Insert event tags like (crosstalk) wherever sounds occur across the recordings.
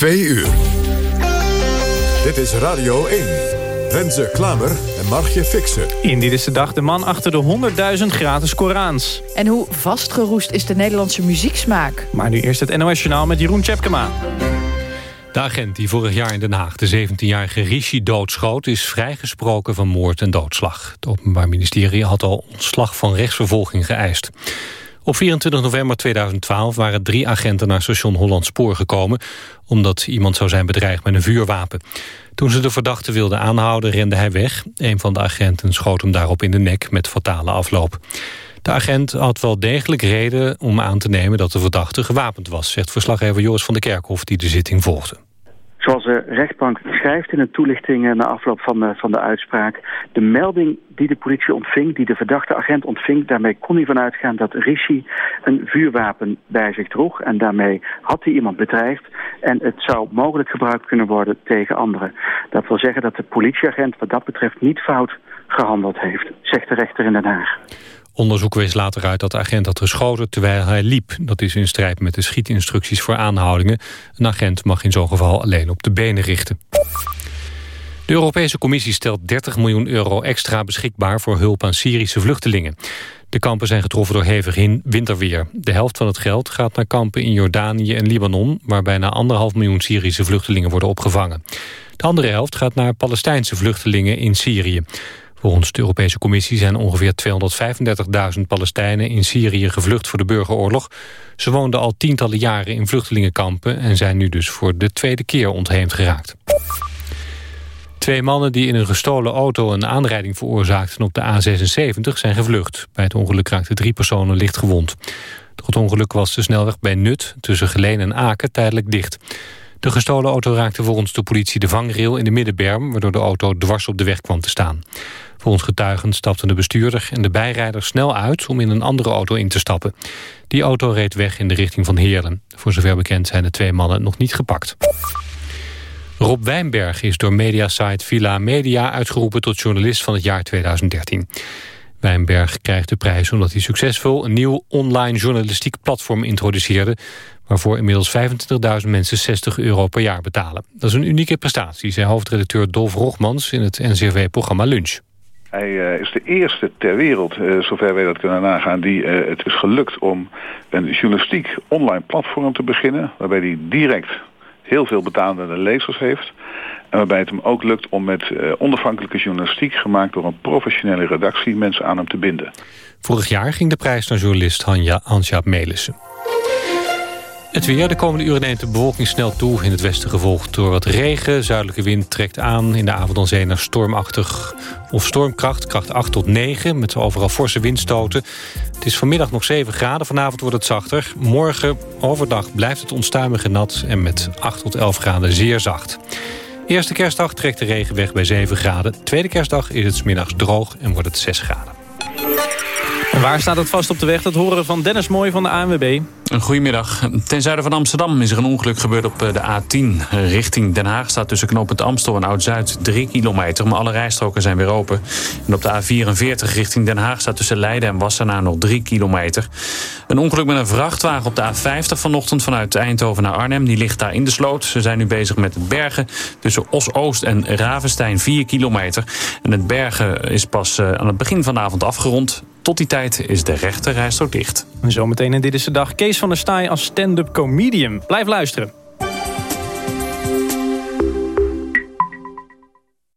Twee uur. Dit is Radio 1. Renze Klamer en Margje Fixen. In Dit is de Dag de man achter de 100.000 gratis Korans. En hoe vastgeroest is de Nederlandse muzieksmaak? Maar nu eerst het NOS Journaal met Jeroen Tjepkema. De agent die vorig jaar in Den Haag de 17-jarige Rishi doodschoot... is vrijgesproken van moord en doodslag. Het Openbaar Ministerie had al ontslag van rechtsvervolging geëist. Op 24 november 2012 waren drie agenten naar station Holland Spoor gekomen... omdat iemand zou zijn bedreigd met een vuurwapen. Toen ze de verdachte wilden aanhouden, rende hij weg. Een van de agenten schoot hem daarop in de nek met fatale afloop. De agent had wel degelijk reden om aan te nemen dat de verdachte gewapend was... zegt verslaggever Joris van der Kerkhof die de zitting volgde. Zoals de rechtbank schrijft in een toelichting na afloop van de, van de uitspraak... de melding die de politie ontving, die de verdachte agent ontving... daarmee kon hij vanuit gaan dat Rishi een vuurwapen bij zich droeg... en daarmee had hij iemand bedreigd... en het zou mogelijk gebruikt kunnen worden tegen anderen. Dat wil zeggen dat de politieagent wat dat betreft niet fout gehandeld heeft... zegt de rechter in Den Haag. Onderzoek wees later uit dat de agent had geschoten terwijl hij liep. Dat is in strijd met de schietinstructies voor aanhoudingen. Een agent mag in zo'n geval alleen op de benen richten. De Europese Commissie stelt 30 miljoen euro extra beschikbaar voor hulp aan Syrische vluchtelingen. De kampen zijn getroffen door hevig winterweer. De helft van het geld gaat naar kampen in Jordanië en Libanon... waar bijna anderhalf miljoen Syrische vluchtelingen worden opgevangen. De andere helft gaat naar Palestijnse vluchtelingen in Syrië. Volgens de Europese Commissie zijn ongeveer 235.000 Palestijnen in Syrië gevlucht voor de burgeroorlog. Ze woonden al tientallen jaren in vluchtelingenkampen en zijn nu dus voor de tweede keer ontheemd geraakt. Twee mannen die in een gestolen auto een aanrijding veroorzaakten op de A76 zijn gevlucht. Bij het ongeluk raakten drie personen licht gewond. Door het ongeluk was de snelweg bij Nut tussen Geleen en Aken tijdelijk dicht. De gestolen auto raakte volgens de politie de vangrail in de middenberm... waardoor de auto dwars op de weg kwam te staan. Volgens getuigen stapten de bestuurder en de bijrijder snel uit... om in een andere auto in te stappen. Die auto reed weg in de richting van Heerlen. Voor zover bekend zijn de twee mannen nog niet gepakt. Rob Wijnberg is door mediasite Villa Media uitgeroepen... tot journalist van het jaar 2013. Wijnberg krijgt de prijs omdat hij succesvol... een nieuw online journalistiek platform introduceerde... waarvoor inmiddels 25.000 mensen 60 euro per jaar betalen. Dat is een unieke prestatie, zei hoofdredacteur Dolf Rogmans... in het NCRV-programma Lunch. Hij uh, is de eerste ter wereld, uh, zover wij dat kunnen nagaan, die uh, het is gelukt om een journalistiek online platform te beginnen. Waarbij hij direct heel veel betalende lezers heeft. En waarbij het hem ook lukt om met onafhankelijke journalistiek gemaakt door een professionele redactie mensen aan hem te binden. Vorig jaar ging de prijs naar journalist Hans-Jaap Melissen. Het weer. De komende uren neemt de bewolking snel toe. In het westen gevolgd door wat regen. Zuidelijke wind trekt aan. In de avond dan zee naar stormachtig of stormkracht. Kracht 8 tot 9. Met overal forse windstoten. Het is vanmiddag nog 7 graden. Vanavond wordt het zachter. Morgen overdag blijft het onstuimige nat. En met 8 tot 11 graden zeer zacht. Eerste kerstdag trekt de regen weg bij 7 graden. Tweede kerstdag is het smiddags droog en wordt het 6 graden. Waar staat het vast op de weg? Dat horen van Dennis Mooi van de ANWB. Goedemiddag. Ten zuiden van Amsterdam is er een ongeluk gebeurd op eh, de A10. Richting Den Haag staat tussen knooppunt Amstel en Oud-Zuid 3 kilometer. Maar alle rijstroken zijn weer open. En op de A44 richting Den Haag staat tussen Leiden en Wassenaar nog 3 kilometer. Een ongeluk met een vrachtwagen op de A50 vanochtend vanuit Eindhoven naar Arnhem. Die ligt daar in de sloot. Ze zijn nu bezig met het bergen tussen Os-Oost en Ravenstein 4 kilometer. En het bergen is pas eh, aan het begin van de avond afgerond. Tot die tijd is de rechte rijstrook dicht. Zometeen in Dit is de Dag. Kees van der Staaij als stand-up comedian. Blijf luisteren.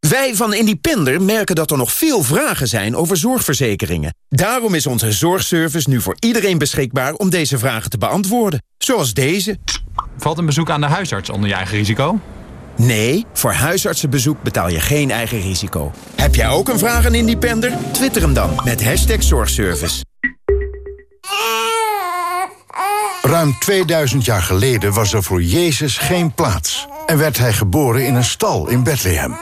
Wij van Independer merken dat er nog veel vragen zijn over zorgverzekeringen. Daarom is onze zorgservice nu voor iedereen beschikbaar om deze vragen te beantwoorden. Zoals deze. Valt een bezoek aan de huisarts onder je eigen risico? Nee, voor huisartsenbezoek betaal je geen eigen risico. Heb jij ook een vraag aan Independer? Twitter hem dan met hashtag zorgservice. Ruim 2000 jaar geleden was er voor Jezus geen plaats... en werd hij geboren in een stal in Bethlehem.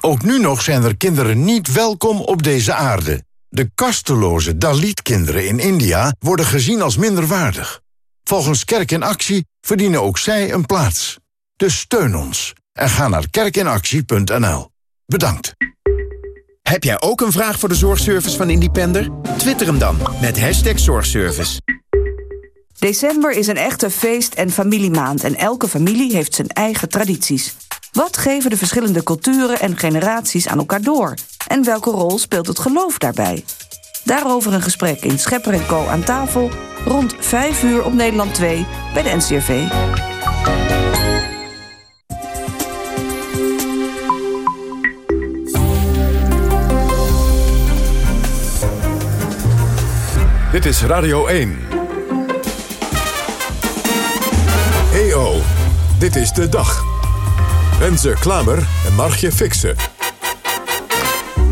Ook nu nog zijn er kinderen niet welkom op deze aarde. De kasteloze Dalit-kinderen in India worden gezien als minderwaardig. Volgens Kerk in Actie verdienen ook zij een plaats. Dus steun ons en ga naar kerkinactie.nl. Bedankt. Heb jij ook een vraag voor de zorgservice van Independer? Twitter hem dan met hashtag zorgservice. December is een echte feest- en familiemaand en elke familie heeft zijn eigen tradities. Wat geven de verschillende culturen en generaties aan elkaar door? En welke rol speelt het geloof daarbij? Daarover een gesprek in Schepper Co aan tafel rond 5 uur op Nederland 2 bij de NCRV. Dit is Radio 1. EO, dit is de dag. Renze Klamer en Margje Fixen.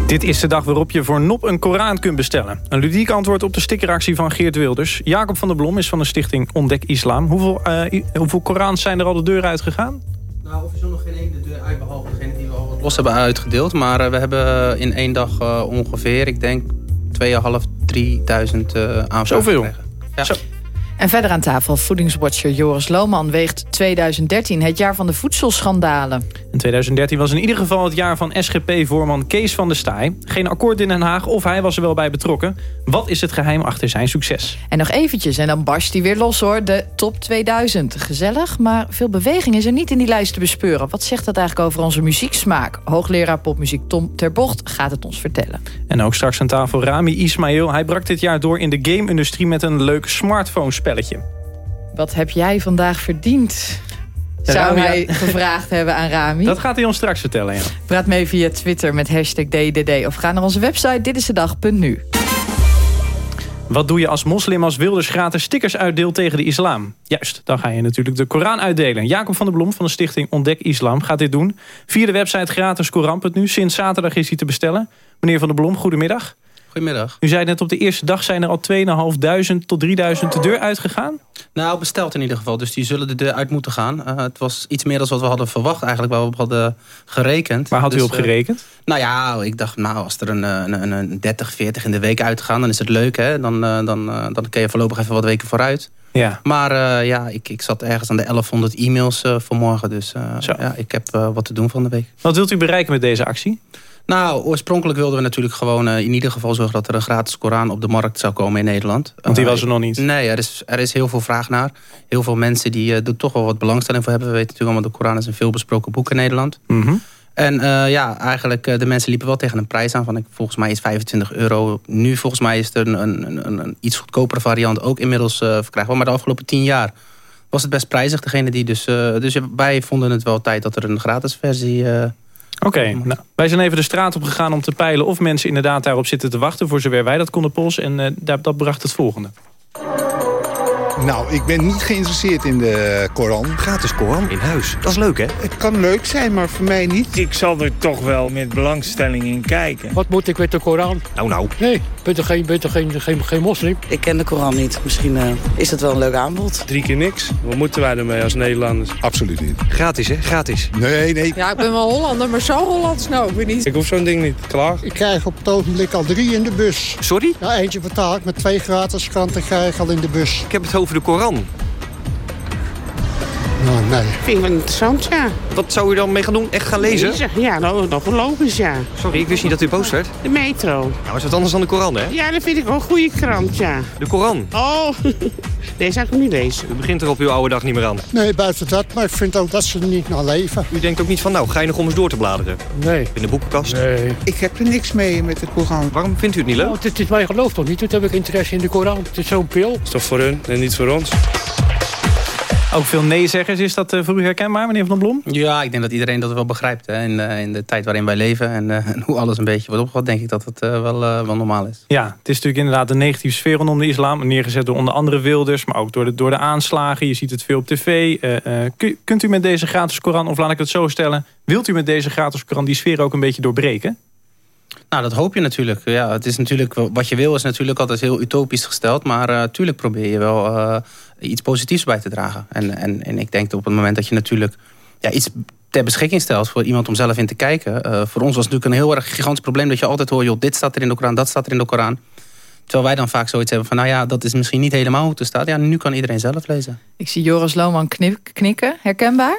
Dit is de dag waarop je voor Nop een Koran kunt bestellen. Een ludiek antwoord op de stickeractie van Geert Wilders. Jacob van der Blom is van de stichting Ontdek Islam. Hoeveel, uh, hoeveel Korans zijn er al de deur uitgegaan? Nou, officieel nog geen één de deur uit, behalve degene die we al wat los hebben uitgedeeld. Maar uh, we hebben in één dag uh, ongeveer, ik denk 2.500, 3000 uh, aanvragen Zoveel? Ja. Zo. En verder aan tafel voedingswatcher Joris Lohman weegt 2013 het jaar van de voedselschandalen. In 2013 was in ieder geval het jaar van SGP-voorman Kees van der Staaij. Geen akkoord in Den Haag of hij was er wel bij betrokken. Wat is het geheim achter zijn succes? En nog eventjes, en dan barst hij weer los hoor, de top 2000. Gezellig, maar veel beweging is er niet in die lijst te bespeuren. Wat zegt dat eigenlijk over onze muzieksmaak? Hoogleraar popmuziek Tom Terbocht gaat het ons vertellen. En ook straks aan tafel Rami Ismail. Hij brak dit jaar door in de game-industrie met een leuk smartphone-spelletje. Wat heb jij vandaag verdiend? Zou hij gevraagd hebben aan Rami? Dat gaat hij ons straks vertellen, ja. Praat mee via Twitter met hashtag DDD of ga naar onze website ditistedag.nu. Wat doe je als moslim als Wilders gratis stickers uitdeelt tegen de islam? Juist, dan ga je natuurlijk de Koran uitdelen. Jacob van der Blom van de stichting Ontdek Islam gaat dit doen. Via de website gratis Koran.nu. Sinds zaterdag is hij te bestellen. Meneer van der Blom, goedemiddag. Goedemiddag. U zei net op de eerste dag zijn er al 2.500 tot 3.000 de deur uitgegaan. Nou, besteld in ieder geval. Dus die zullen de deur uit moeten gaan. Uh, het was iets meer dan wat we hadden verwacht eigenlijk. Waar we op hadden gerekend. Waar had u Dus, op uh, gerekend? Nou ja, ik dacht, nou, als er een, een, een, een 30, 40 in de week uitgaan... dan is het leuk, hè. Dan, uh, dan, dan kun je voorlopig even wat weken vooruit. Ja. Maar uh, ja, ik, ik zat ergens aan de 1100 e-mails uh, vanmorgen. Dus uh, ja, ik heb wat te doen van de week. Wat wilt u bereiken met deze actie? Nou, oorspronkelijk wilden we natuurlijk gewoon uh, in ieder geval zorgen... dat er een gratis Koran op de markt zou komen in Nederland. Want die was er nog niet? Nee, er is, er is heel veel vraag naar. Heel veel mensen die er toch wel wat belangstelling voor hebben. We weten natuurlijk allemaal, de Koran is een veelbesproken boek in Nederland. Mm -hmm. En uh, ja, eigenlijk de mensen liepen wel tegen een prijs aan van volgens mij is 25 euro. Nu volgens mij is er een, een, een, een iets goedkopere variant ook inmiddels uh, verkrijgbaar. Maar de afgelopen tien jaar was het best prijzig. Degene die dus, dus wij vonden het wel tijd dat er een gratis versie... Oké, okay, nou, wij zijn even de straat op gegaan om te peilen of mensen inderdaad daarop zitten te wachten. Voor zover wij dat konden polsen. En dat, dat bracht het volgende. Nou, ik ben niet geïnteresseerd in de Koran. Gratis Koran in huis. Dat is leuk, hè? Het kan leuk zijn, maar voor mij niet. Ik zal er toch wel met belangstelling in kijken. Wat moet ik met de Koran? Nou, nou. Nee, ben toch geen, ben toch geen, geen, geen moslim? Ik ken de Koran niet. Misschien uh, is dat wel een leuk aanbod. Drie keer niks. Wat moeten wij ermee als Nederlanders? Absoluut niet. Gratis, hè? Gratis. Nee, nee. Ja, ik ben wel Hollander, maar zo Hollands nou, ik weet niet. Ik hoef zo'n ding niet. Klaar. Ik krijg op het ogenblik al drie in de bus. Sorry? Ja, eentje betaal ik met twee gratis kranten krijg ik al in de bus. Ik heb het over de Koran. Nou, nee. Vind ik wel interessant, ja. Wat zou u dan mee gaan doen? Echt gaan lezen? lezen? Ja, nou, nog wel logisch, ja. Sorry, ik wist niet dat u boos werd. De metro. Nou, is wat anders dan de Koran, hè? Ja, dat vind ik wel een goede krant, ja. De Koran? Oh, (laughs) deze zou ik niet lezen. U begint er op uw oude dag niet meer aan. Nee, buiten dat, maar ik vind ook dat ze er niet naar leven. U denkt ook niet van, nou, ga je nog om eens door te bladeren? Nee. In de boekenkast? Nee. Ik heb er niks mee met de Koran. Waarom vindt u het niet leuk? Oh, dit is mijn geloof toch niet? Toen heb ik interesse in de Koran. Het is zo'n pil. Dat is toch voor hun en niet voor ons? Ook veel nee-zeggers. Is dat uh, voor u herkenbaar, meneer Van der Blom? Ja, ik denk dat iedereen dat wel begrijpt. Hè. In, uh, in de tijd waarin wij leven en, uh, en, hoe alles een beetje wordt opgevat... denk ik dat het wel, wel normaal is. Ja, het is natuurlijk inderdaad een negatieve sfeer rondom de islam. Neergezet door onder andere Wilders, maar ook door de, door de aanslagen. Je ziet het veel op tv. kunt u met deze gratis Koran, of laat ik het zo stellen... wilt u met deze gratis Koran die sfeer ook een beetje doorbreken? Nou, dat hoop je natuurlijk. Ja, het is natuurlijk. Wat je wil is natuurlijk altijd heel utopisch gesteld. Maar natuurlijk uh, probeer je wel uh, iets positiefs bij te dragen. En, en, en ik denk dat op het moment dat je natuurlijk ja, iets ter beschikking stelt voor iemand om zelf in te kijken. Uh, voor ons was het natuurlijk een heel erg gigantisch probleem dat je altijd hoort, joh, dit staat er in de Koran, dat staat er in de Koran. Terwijl wij dan vaak zoiets hebben van, nou ja, dat is misschien niet helemaal hoe het staat. Ja, nu kan iedereen zelf lezen. Ik zie Joris Lohman knikken, herkenbaar?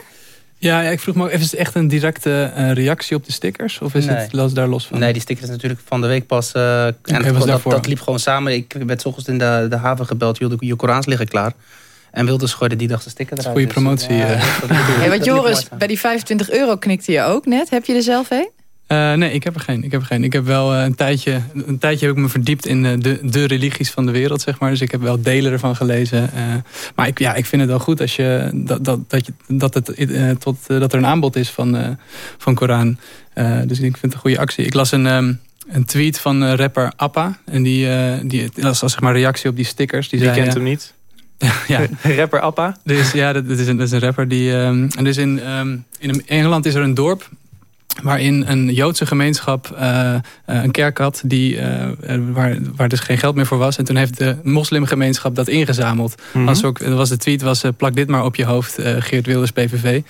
Ja, ja, ik vroeg me ook even, is het echt een directe eh, reactie op de stickers? Of is Nee. het los, daar los van? Nee, die sticker is natuurlijk van de week pas. eh, en dat, dat, liep gewoon samen. Ik werd 's ochtends in de, de haven gebeld. joh, Je Korans liggen klaar. En Wilders gooide die dag de sticker eruit. goede Dus, promotie, ja, eh. dat- dat liep- Hey, mooi Joris, bij die 25 euro knikte je ook net. Heb je er zelf een? Eh, nee, ik heb er geen. Ik heb er geen. Ik heb wel eh, een tijdje, een tijdje heb ik me verdiept in eh, de, de religies van de wereld, zeg maar. Dus ik heb wel delen ervan gelezen. Maar ik, ja, ik vind het wel goed als je dat, dat, dat, je, dat, het, tot, dat er een aanbod is van, van Koran. Dus ik vind het een goede actie. Ik las een, ehm, een tweet van rapper Appa. En die, die dat was zeg maar reactie op die stickers. Die zei, kent hem niet? (laughs) ja. (laughs) Rapper Appa? Dus ja, dat, dat is, een, dat is een rapper die. ehm, en dus in, ehm, in Engeland is er een dorp waarin een Joodse gemeenschap eh, eh, een kerk had die, eh, waar, waar dus geen geld meer voor was. En toen heeft de moslimgemeenschap dat ingezameld. Als ook, dat was de tweet was plak dit maar op je hoofd, Geert Wilders PVV.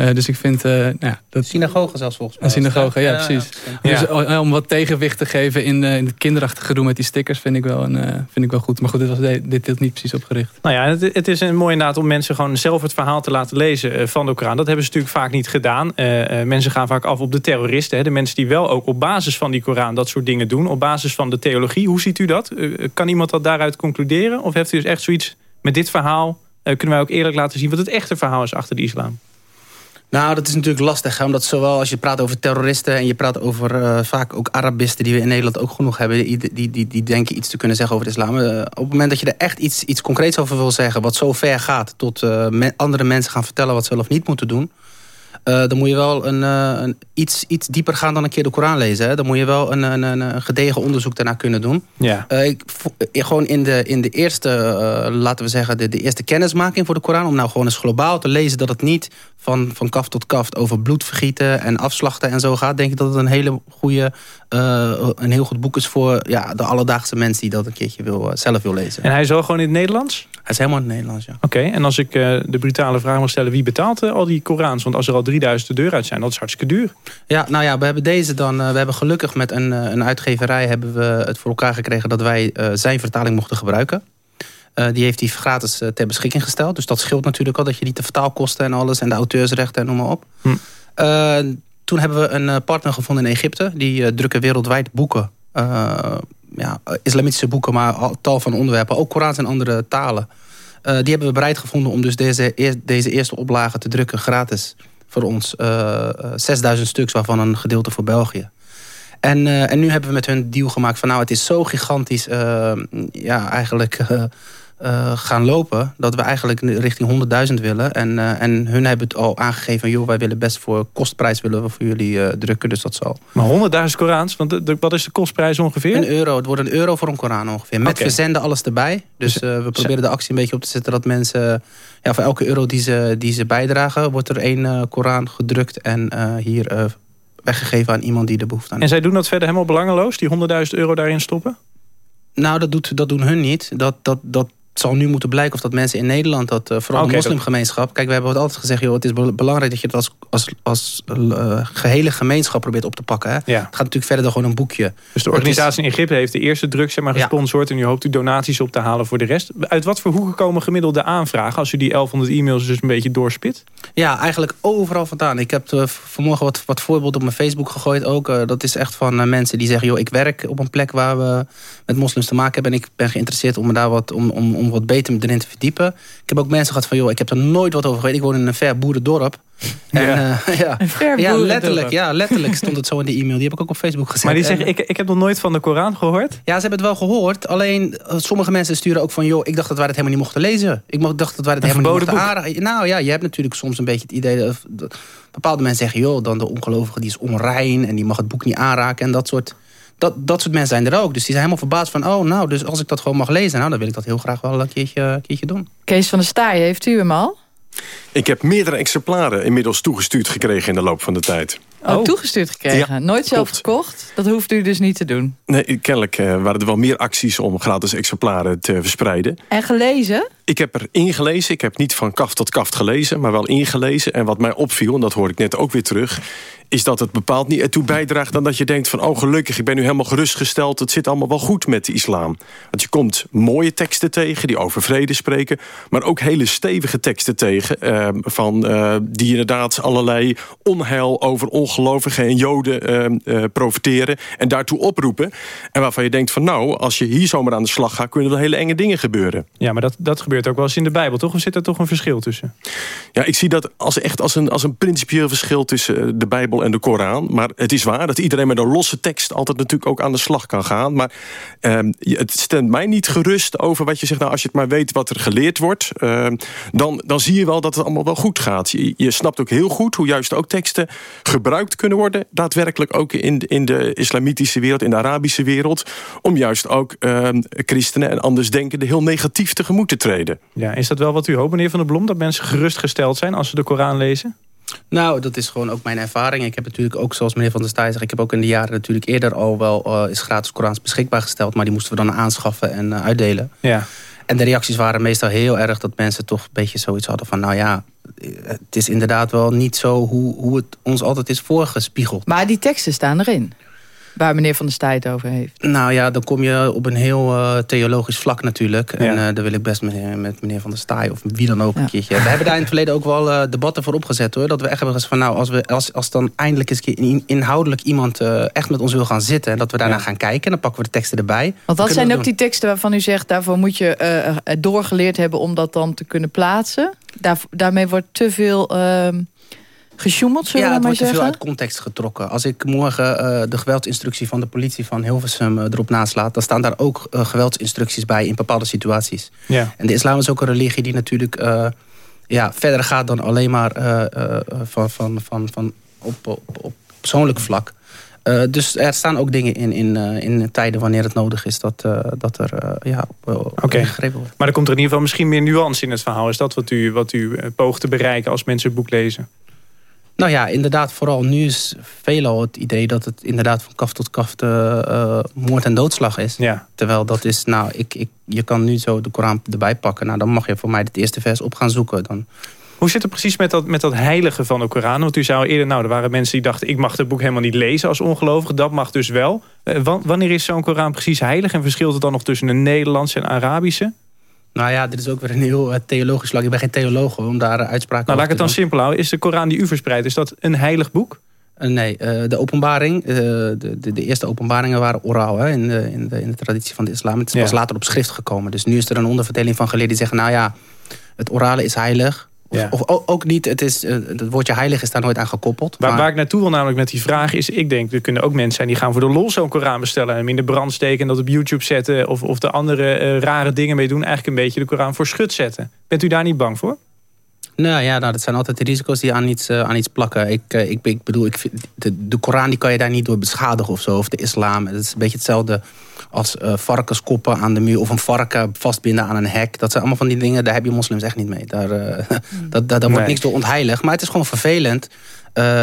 Eh, dus ik vind... eh nou ja, dat, Synagoge zelfs volgens mij. Een synagoge, ja, Ja, ja, precies. ja. Dus eh, om wat tegenwicht te geven in, eh, in het kinderachtige gedoe met die stickers vind ik wel, een, eh, vind ik wel goed. Maar goed, dit was dit, dit niet precies opgericht. Nou ja, het, het is een mooi inderdaad om mensen gewoon zelf het verhaal te laten lezen van de Koran. Dat hebben ze natuurlijk vaak niet gedaan. Eh, eh, mensen gaan vaak af op de terroristen. Hè, de mensen die wel ook op basis van die Koran dat soort dingen doen. Op basis van de theologie. Hoe ziet u dat? Kan iemand dat daaruit concluderen? Of heeft u dus echt zoiets met dit verhaal... eh, kunnen wij ook eerlijk laten zien wat het echte verhaal is achter de islam? Nou, dat is natuurlijk lastig. Hè? Omdat zowel als je praat over terroristen... en je praat over eh, vaak ook Arabisten die we in Nederland ook genoeg hebben... die, die, die, die denken iets te kunnen zeggen over de islam. Eh, op het moment dat je er echt iets, iets concreets over wil zeggen... wat zo ver gaat tot eh, andere mensen gaan vertellen... wat ze wel of niet moeten doen... eh, dan moet je wel een, eh, een, iets, iets dieper gaan dan een keer de Koran lezen. Hè? Dan moet je wel een, een, een, gedegen onderzoek daarna kunnen doen. Ja. Eh, ik, gewoon in de, in de eerste, laten we zeggen, de, de eerste kennismaking voor de Koran. Om nou gewoon eens globaal te lezen dat het niet van, van kaf tot kaf over bloedvergieten en afslachten en zo gaat. Denk ik dat het een hele goede, een heel goed boek is voor ja, de alledaagse mens die dat een keertje wil, zelf wil lezen. En hij is wel gewoon in het Nederlands? Hij is helemaal in het Nederlands, ja. Oké, en als ik de brutale vraag mag stellen... wie betaalt al die Korans? Want als er al 3000 de deur uit zijn, dat is hartstikke duur. Ja, nou ja, we hebben deze dan. eh, we hebben gelukkig met een, eh, een uitgeverij hebben we het voor elkaar gekregen dat wij eh, zijn vertaling mochten gebruiken. Die heeft hij gratis ter beschikking gesteld. Dus dat scheelt natuurlijk al dat je niet de vertaalkosten en alles en de auteursrechten en noem maar op. Eh, toen hebben we een partner gevonden in Egypte. Die drukken wereldwijd boeken. Ja, islamitische boeken, maar al- tal van onderwerpen. Ook Korans en andere talen. Die hebben we bereid gevonden om dus deze, deze eerste oplage te drukken gratis voor ons. eh, eh, 6000 stuks, waarvan een gedeelte voor België. En, eh, en nu hebben we met hun deal gemaakt van nou, het is zo gigantisch eh, ja, eigenlijk eh, gaan lopen... dat we eigenlijk richting 100.000 willen. En, eh, en hun hebben het al aangegeven joh, wij willen best voor kostprijs willen we voor jullie eh, drukken. Dus dat zal. Maar 100.000 Korans, want de- de- wat is de kostprijs ongeveer? Een euro, het wordt een euro voor een Koran ongeveer. Met verzenden alles erbij. Dus eh, we proberen de actie een beetje op te zetten dat mensen... Ja, voor elke euro die ze, die ze bijdragen... wordt er één Koran gedrukt en hier weggegeven aan iemand die de behoefte aan En zij doen dat verder helemaal belangeloos, die 100.000 euro daarin stoppen? Nou, dat, doet, dat doen hun niet. Dat, dat, dat zal nu moeten blijken of dat mensen in Nederland... Dat, eh, vooral Oké, de moslimgemeenschap... Kijk, we hebben altijd gezegd... Joh, het is be- belangrijk dat je het als, als, als eh, gehele gemeenschap probeert op te pakken. Hè? Ja. Het gaat natuurlijk verder dan gewoon een boekje. Dus de organisatie in Egypte heeft de eerste druk zeg maar, gesponsord... en nu hoopt u donaties op te halen voor de rest. Uit wat voor hoeken komen gemiddelde aanvragen... als u die 1100 e-mails dus een beetje doorspit? Ja, eigenlijk overal vandaan. Ik heb eh, vanmorgen wat, wat voorbeelden op mijn Facebook gegooid ook. Dat is echt van mensen die zeggen... joh, ik werk op een plek waar we met moslims te maken hebben... en ik ben geïnteresseerd om me daar wat, om, om, om wat beter erin te verdiepen. Ik heb ook mensen gehad van... joh, ik heb er nooit wat over geweten. Ik woon in een ver boerendorp. En, (laughs) Ja. eh, ja. ja, boerendorp. letterlijk, ja, letterlijk stond het zo in de e-mail. Die heb ik ook op Facebook gezet. Maar die En- zeggen, ik, ik heb nog nooit van de Koran gehoord. ja, ze hebben het wel gehoord. Alleen eh, sommige mensen sturen ook van... joh, ik dacht dat wij het helemaal niet mochten lezen. Ik dacht dat wij het helemaal niet mochten aanraken. Nou ja, je hebt natuurlijk soms een beetje het idee... Dat, dat bepaalde mensen zeggen... joh, dan de ongelovige die is onrein... en die mag het boek niet aanraken en dat soort... Dat, dat soort mensen zijn er ook. Dus die zijn helemaal verbaasd van... oh, nou, dus als ik dat gewoon mag lezen... nou, dan wil ik dat heel graag wel een keertje, een keertje doen. Kees van der Staaij, heeft u hem al? Ik heb meerdere exemplaren inmiddels toegestuurd gekregen in de loop van de tijd. Oh, toegestuurd gekregen. Ja, Nooit zelf klopt. gekocht. Dat hoeft u dus niet te doen. Nee, kennelijk eh, waren er wel meer acties om gratis exemplaren te verspreiden. En gelezen? Ik heb er ingelezen. Ik heb niet van kaft tot kaft gelezen, maar wel ingelezen. En wat mij opviel, en dat hoor ik net ook weer terug is dat het bepaald niet ertoe bijdraagt... dan dat je denkt van, oh gelukkig, ik ben nu helemaal gerustgesteld... het zit allemaal wel goed met de islam. Want je komt mooie teksten tegen die over vrede spreken... maar ook hele stevige teksten tegen... Eh, van, eh, die inderdaad allerlei onheil over ongelovigen en joden eh, profiteren... en daartoe oproepen. En waarvan je denkt van, nou, als je hier zomaar aan de slag gaat... kunnen er hele enge dingen gebeuren. Ja, maar dat, dat gebeurt ook wel eens in de Bijbel, toch? Of zit er toch een verschil tussen? Ja, ik zie dat als echt als een, als een principieel verschil tussen de Bijbel en de Koran. Maar het is waar dat iedereen met een losse tekst... altijd natuurlijk ook aan de slag kan gaan. Maar ehm, het stemt mij niet gerust over wat je zegt... Nou, als je het maar weet wat er geleerd wordt... Ehm, dan, dan zie je wel dat het allemaal wel goed gaat. Je, je snapt ook heel goed hoe juist ook teksten gebruikt kunnen worden... daadwerkelijk ook in, in de islamitische wereld, in de Arabische wereld... om juist ook ehm, christenen en andersdenkenden heel negatief tegemoet te treden. Ja, is dat wel wat u hoopt, meneer Van der Blom? Dat mensen gerustgesteld zijn als ze de Koran lezen? Nou, dat is gewoon ook mijn ervaring. Ik heb natuurlijk ook, zoals meneer Van der Staaij zegt... ik heb ook in de jaren natuurlijk eerder al wel uh, is gratis Korans beschikbaar gesteld... maar die moesten we dan aanschaffen en uh, uitdelen. Ja. En de reacties waren meestal heel erg dat mensen toch een beetje zoiets hadden van... nou ja, het is inderdaad wel niet zo hoe, hoe het ons altijd is voorgespiegeld. Maar die teksten staan erin. Waar meneer Van der Staaij het over heeft. Nou ja, dan kom je op een heel uh, theologisch vlak natuurlijk. En uh, daar wil ik best met, met meneer Van der Staaij of wie dan ook een keertje. We hebben daar in het verleden ook wel uh, debatten voor opgezet hoor. Dat we echt hebben gezegd van nou, als, we, als, als dan eindelijk eens in, inhoudelijk iemand echt met ons wil gaan zitten. En dat we daarna ja. gaan kijken. En dan pakken we de teksten erbij. Want wat zijn ook doen. die teksten waarvan u zegt, daarvoor moet je doorgeleerd hebben om dat dan te kunnen plaatsen? Daar, daarmee wordt te veel ehm, gesjoemeld, zullen ja, we het maar wordt te zeggen? veel uit context getrokken. Als ik morgen uh, de geweldsinstructie van de politie van Hilversum uh, erop naslaat... dan staan daar ook uh, geweldsinstructies bij in bepaalde situaties. Ja. En de islam is ook een religie die natuurlijk ja, verder gaat... dan alleen maar van, van, van, van op, op, op persoonlijk vlak. Uh, dus er staan ook dingen in, in, uh, in tijden wanneer het nodig is dat, uh, dat er ja, op okay. gegrepen wordt. Maar er komt er in ieder geval misschien meer nuance in het verhaal. Is dat wat u, wat u poogt te bereiken als mensen het boek lezen? Nou ja, inderdaad, vooral nu is veelal het idee dat het inderdaad van kaf tot kaf moord en doodslag is. Ja. Terwijl dat is, nou, ik, ik, je kan nu zo de Koran erbij pakken. Nou, dan mag je voor mij het eerste vers op gaan zoeken. Dan, hoe zit het precies met dat, met dat heilige van de Koran? Want u zou eerder, nou, er waren mensen die dachten... ik mag het boek helemaal niet lezen als ongelovige. Dat mag dus wel. Uh, wanneer is zo'n Koran precies heilig? En verschilt het dan nog tussen een Nederlandse en Arabische? Nou ja, dit is ook weer een heel uh, theologisch slag. Ik ben geen theoloog om daar uh, uitspraken nou, laat ik het dan simpel houden. Is de Koran die u verspreidt, is dat een heilig boek? Uh, nee, de openbaring, de, de, de, eerste openbaringen waren oraal hè, in, de, in, de, in de traditie van de islam. Het is Ja. pas later op schrift gekomen. Dus nu is er een onderverdeling van geleerden die zeggen... nou ja, het orale is heilig. Of, Ja. of o- ook niet, het, is, eh, het woordje heilig is daar nooit aan gekoppeld. Waar, maar- waar ik naartoe wil namelijk met die vraag is... ik denk, er kunnen ook mensen zijn die gaan voor de lol zo'n Koran bestellen... en hem in de brand steken en dat op YouTube zetten... of, of er andere eh, rare dingen mee doen. Eigenlijk een beetje de Koran voor schut zetten. Bent u daar niet bang voor? Nou ja, nou, dat zijn altijd de risico's die aan iets, eh, aan iets plakken. Ik, eh, ik, ik bedoel, ik vind, de, de Koran die kan je daar niet door beschadigen of zo. Of de islam. Het is een beetje hetzelfde als eh, varkenskoppen aan de muur. Of een varken vastbinden aan een hek. Dat zijn allemaal van die dingen, daar heb je moslims echt niet mee. Daar, (laughs) dat, daar, daar wordt niks door ontheilig. Maar het is gewoon vervelend.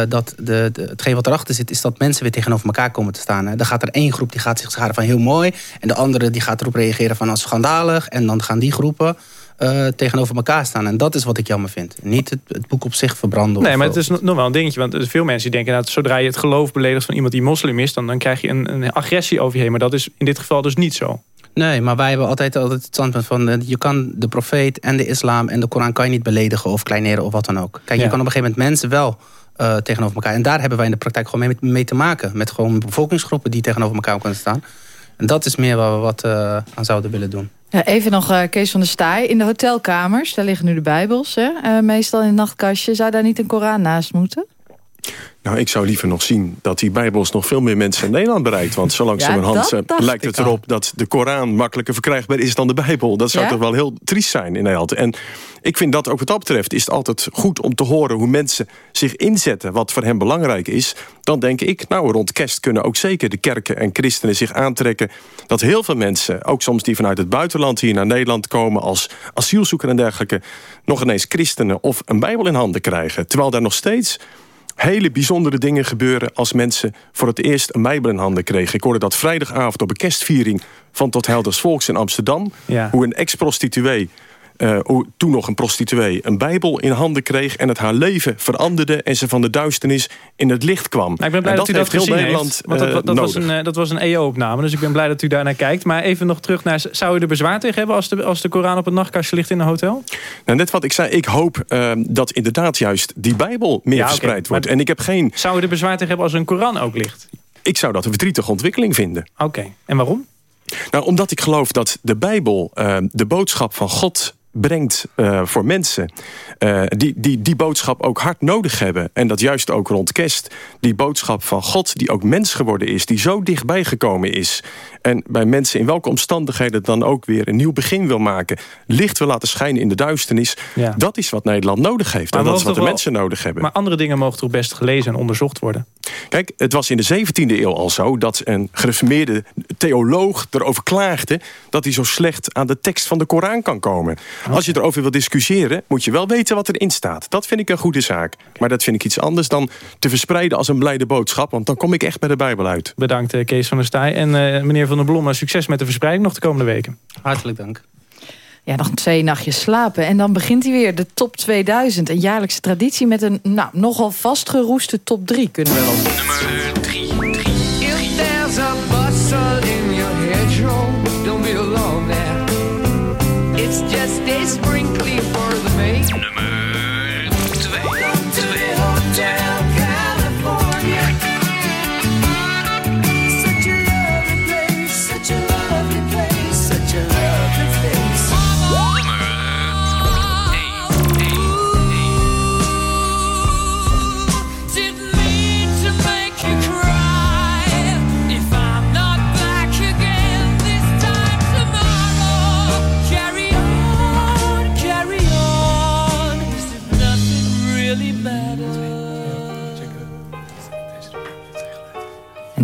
dat de, de, hetgeen wat erachter zit, is dat mensen weer tegenover elkaar komen te staan. Hè. Dan gaat er één groep die gaat zich scharen van heel mooi. En de andere die gaat erop reageren van als schandalig. En dan gaan die groepen eh, tegenover elkaar staan. En dat is wat ik jammer vind. Niet het, het boek op zich verbranden. Nee, maar het is nog wel een dingetje. Want veel mensen denken... dat zodra je het geloof beledigt van iemand die moslim is... dan, dan krijg je een, een agressie over je heen. Maar dat is in dit geval dus niet zo. Nee, maar wij hebben altijd, altijd het standpunt van... eh, je kan de profeet en de islam en de Koran... kan je niet beledigen of kleineren of wat dan ook. Kijk, Ja. je kan op een gegeven moment mensen wel eh, tegenover elkaar... en daar hebben wij in de praktijk gewoon mee, mee te maken. Met gewoon bevolkingsgroepen die tegenover elkaar kunnen staan. En dat is meer waar we wat aan zouden willen doen. Even nog eh, Kees van der Staaij. In de hotelkamers, daar liggen nu de bijbels. Hè? Eh, meestal in het nachtkastje. Zou daar niet een Koran naast moeten? Nou, ik zou liever nog zien dat die Bijbels nog veel meer mensen in Nederland bereikt. Want zo langzamerhand dat eh, lijkt het erop dat de Koran makkelijker verkrijgbaar is dan de Bijbel. Dat zou Ja? toch wel heel triest zijn in Nederland. En ik vind dat ook wat dat betreft is het altijd goed om te horen hoe mensen zich inzetten wat voor hen belangrijk is. Dan denk ik, nou rond kerst kunnen ook zeker de kerken en christenen zich aantrekken dat heel veel mensen, ook soms die vanuit het buitenland hier naar Nederland komen als asielzoeker en dergelijke, nog ineens christenen of een Bijbel in handen krijgen. Terwijl daar nog steeds hele bijzondere dingen gebeuren... als mensen voor het eerst een Bijbel in handen kregen. Ik hoorde dat vrijdagavond op een kerstviering... van Tot Helders Volks in Amsterdam. Ja. Hoe een ex-prostituee eh, toen nog een prostituee een bijbel in handen kreeg... en het haar leven veranderde en ze van de duisternis in het licht kwam. Nou, ik ben blij dat, u dat heel Nederland heeft. Dat, eh, dat, was een, eh, dat was een EO-opname, dus ik ben blij dat u daarnaar kijkt. Maar even nog terug naar... Zou u er bezwaar tegen hebben als de, als de Koran op het nachtkastje ligt in een hotel? Nou, net wat ik zei, ik hoop eh, dat inderdaad juist die bijbel meer Ja, verspreid wordt. En ik heb geen... Zou u er bezwaar tegen hebben als een Koran ook ligt? Ik zou dat een verdrietige ontwikkeling vinden. Oké, en waarom? Nou, omdat ik geloof dat de Bijbel eh, de boodschap van God brengt eh, voor mensen... eh, die, die die boodschap ook hard nodig hebben. En dat juist ook rond kerst die boodschap van God... die ook mens geworden is, die zo dichtbij gekomen is... en bij mensen in welke omstandigheden dan ook weer een nieuw begin wil maken... licht wil laten schijnen in de duisternis... Ja. dat is wat Nederland nodig heeft. Maar en dat is wat de mensen nodig hebben. Maar andere dingen mogen toch best gelezen en onderzocht worden? Kijk, het was in de 17e eeuw al zo... dat een gereformeerde theoloog erover klaagde... dat hij zo slecht aan de tekst van de Koran kan komen. Als je erover wil discussiëren, moet je wel weten wat erin staat. Dat vind ik een goede zaak. Maar dat vind ik iets anders dan te verspreiden als een blijde boodschap. Want dan kom ik echt bij de Bijbel uit. Bedankt eh, Kees van der Staaij. En eh, meneer Van der Blom, eh, succes met de verspreiding nog de komende weken. Hartelijk dank. Ja, nog twee nachtjes slapen. En dan begint hij weer, de top 2000. Een jaarlijkse traditie met een nou, nogal vastgeroeste top 3, kunnen we wel. Nummer 3.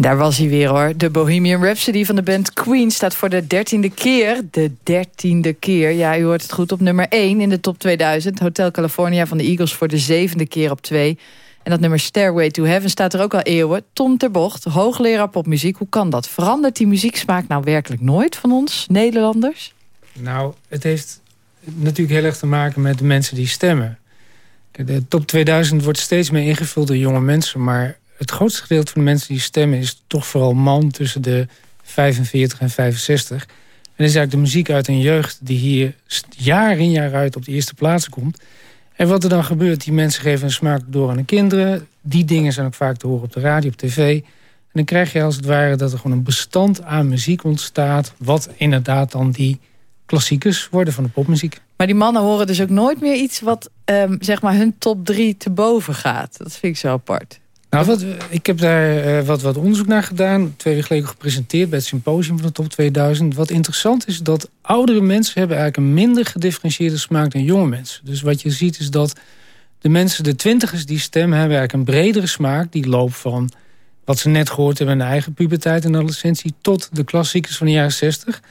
Daar was hij weer hoor. De Bohemian Rhapsody van de band Queen staat voor de dertiende keer. De dertiende keer. Ja, u hoort het goed op nummer 1 in de top 2000. Hotel California van de Eagles voor de zevende keer op 2. En dat nummer Stairway to Heaven staat er ook al eeuwen. Tom ter Bocht, hoogleraar popmuziek. Hoe kan dat? Verandert die muzieksmaak nou werkelijk nooit van ons, Nederlanders? Nou, het heeft natuurlijk heel erg te maken met de mensen die stemmen. De top 2000 wordt steeds meer ingevuld door jonge mensen... maar het grootste gedeelte van de mensen die stemmen... is toch vooral man tussen de 45 en 65. En dat is eigenlijk de muziek uit een jeugd... die hier jaar in jaar uit op de eerste plaats komt. En wat er dan gebeurt, die mensen geven een smaak door aan de kinderen. Die dingen zijn ook vaak te horen op de radio, op tv. En dan krijg je als het ware dat er gewoon een bestand aan muziek ontstaat... wat inderdaad dan die klassiekers worden van de popmuziek. Maar die mannen horen dus ook nooit meer iets... wat ehm, zeg maar hun top 3 te boven gaat. Dat vind ik zo apart. Nou, ik heb daar eh, wat, wat onderzoek naar gedaan. Twee weken geleden gepresenteerd bij het symposium van de top 2000. Wat interessant is dat oudere mensen hebben eigenlijk een minder gedifferentieerde smaak dan jonge mensen. Dus wat je ziet is dat de mensen, de twintigers die stemmen, hebben eigenlijk een bredere smaak. Die loopt van wat ze net gehoord hebben in de eigen puberteit en adolescentie tot de klassiekers van de jaren 60.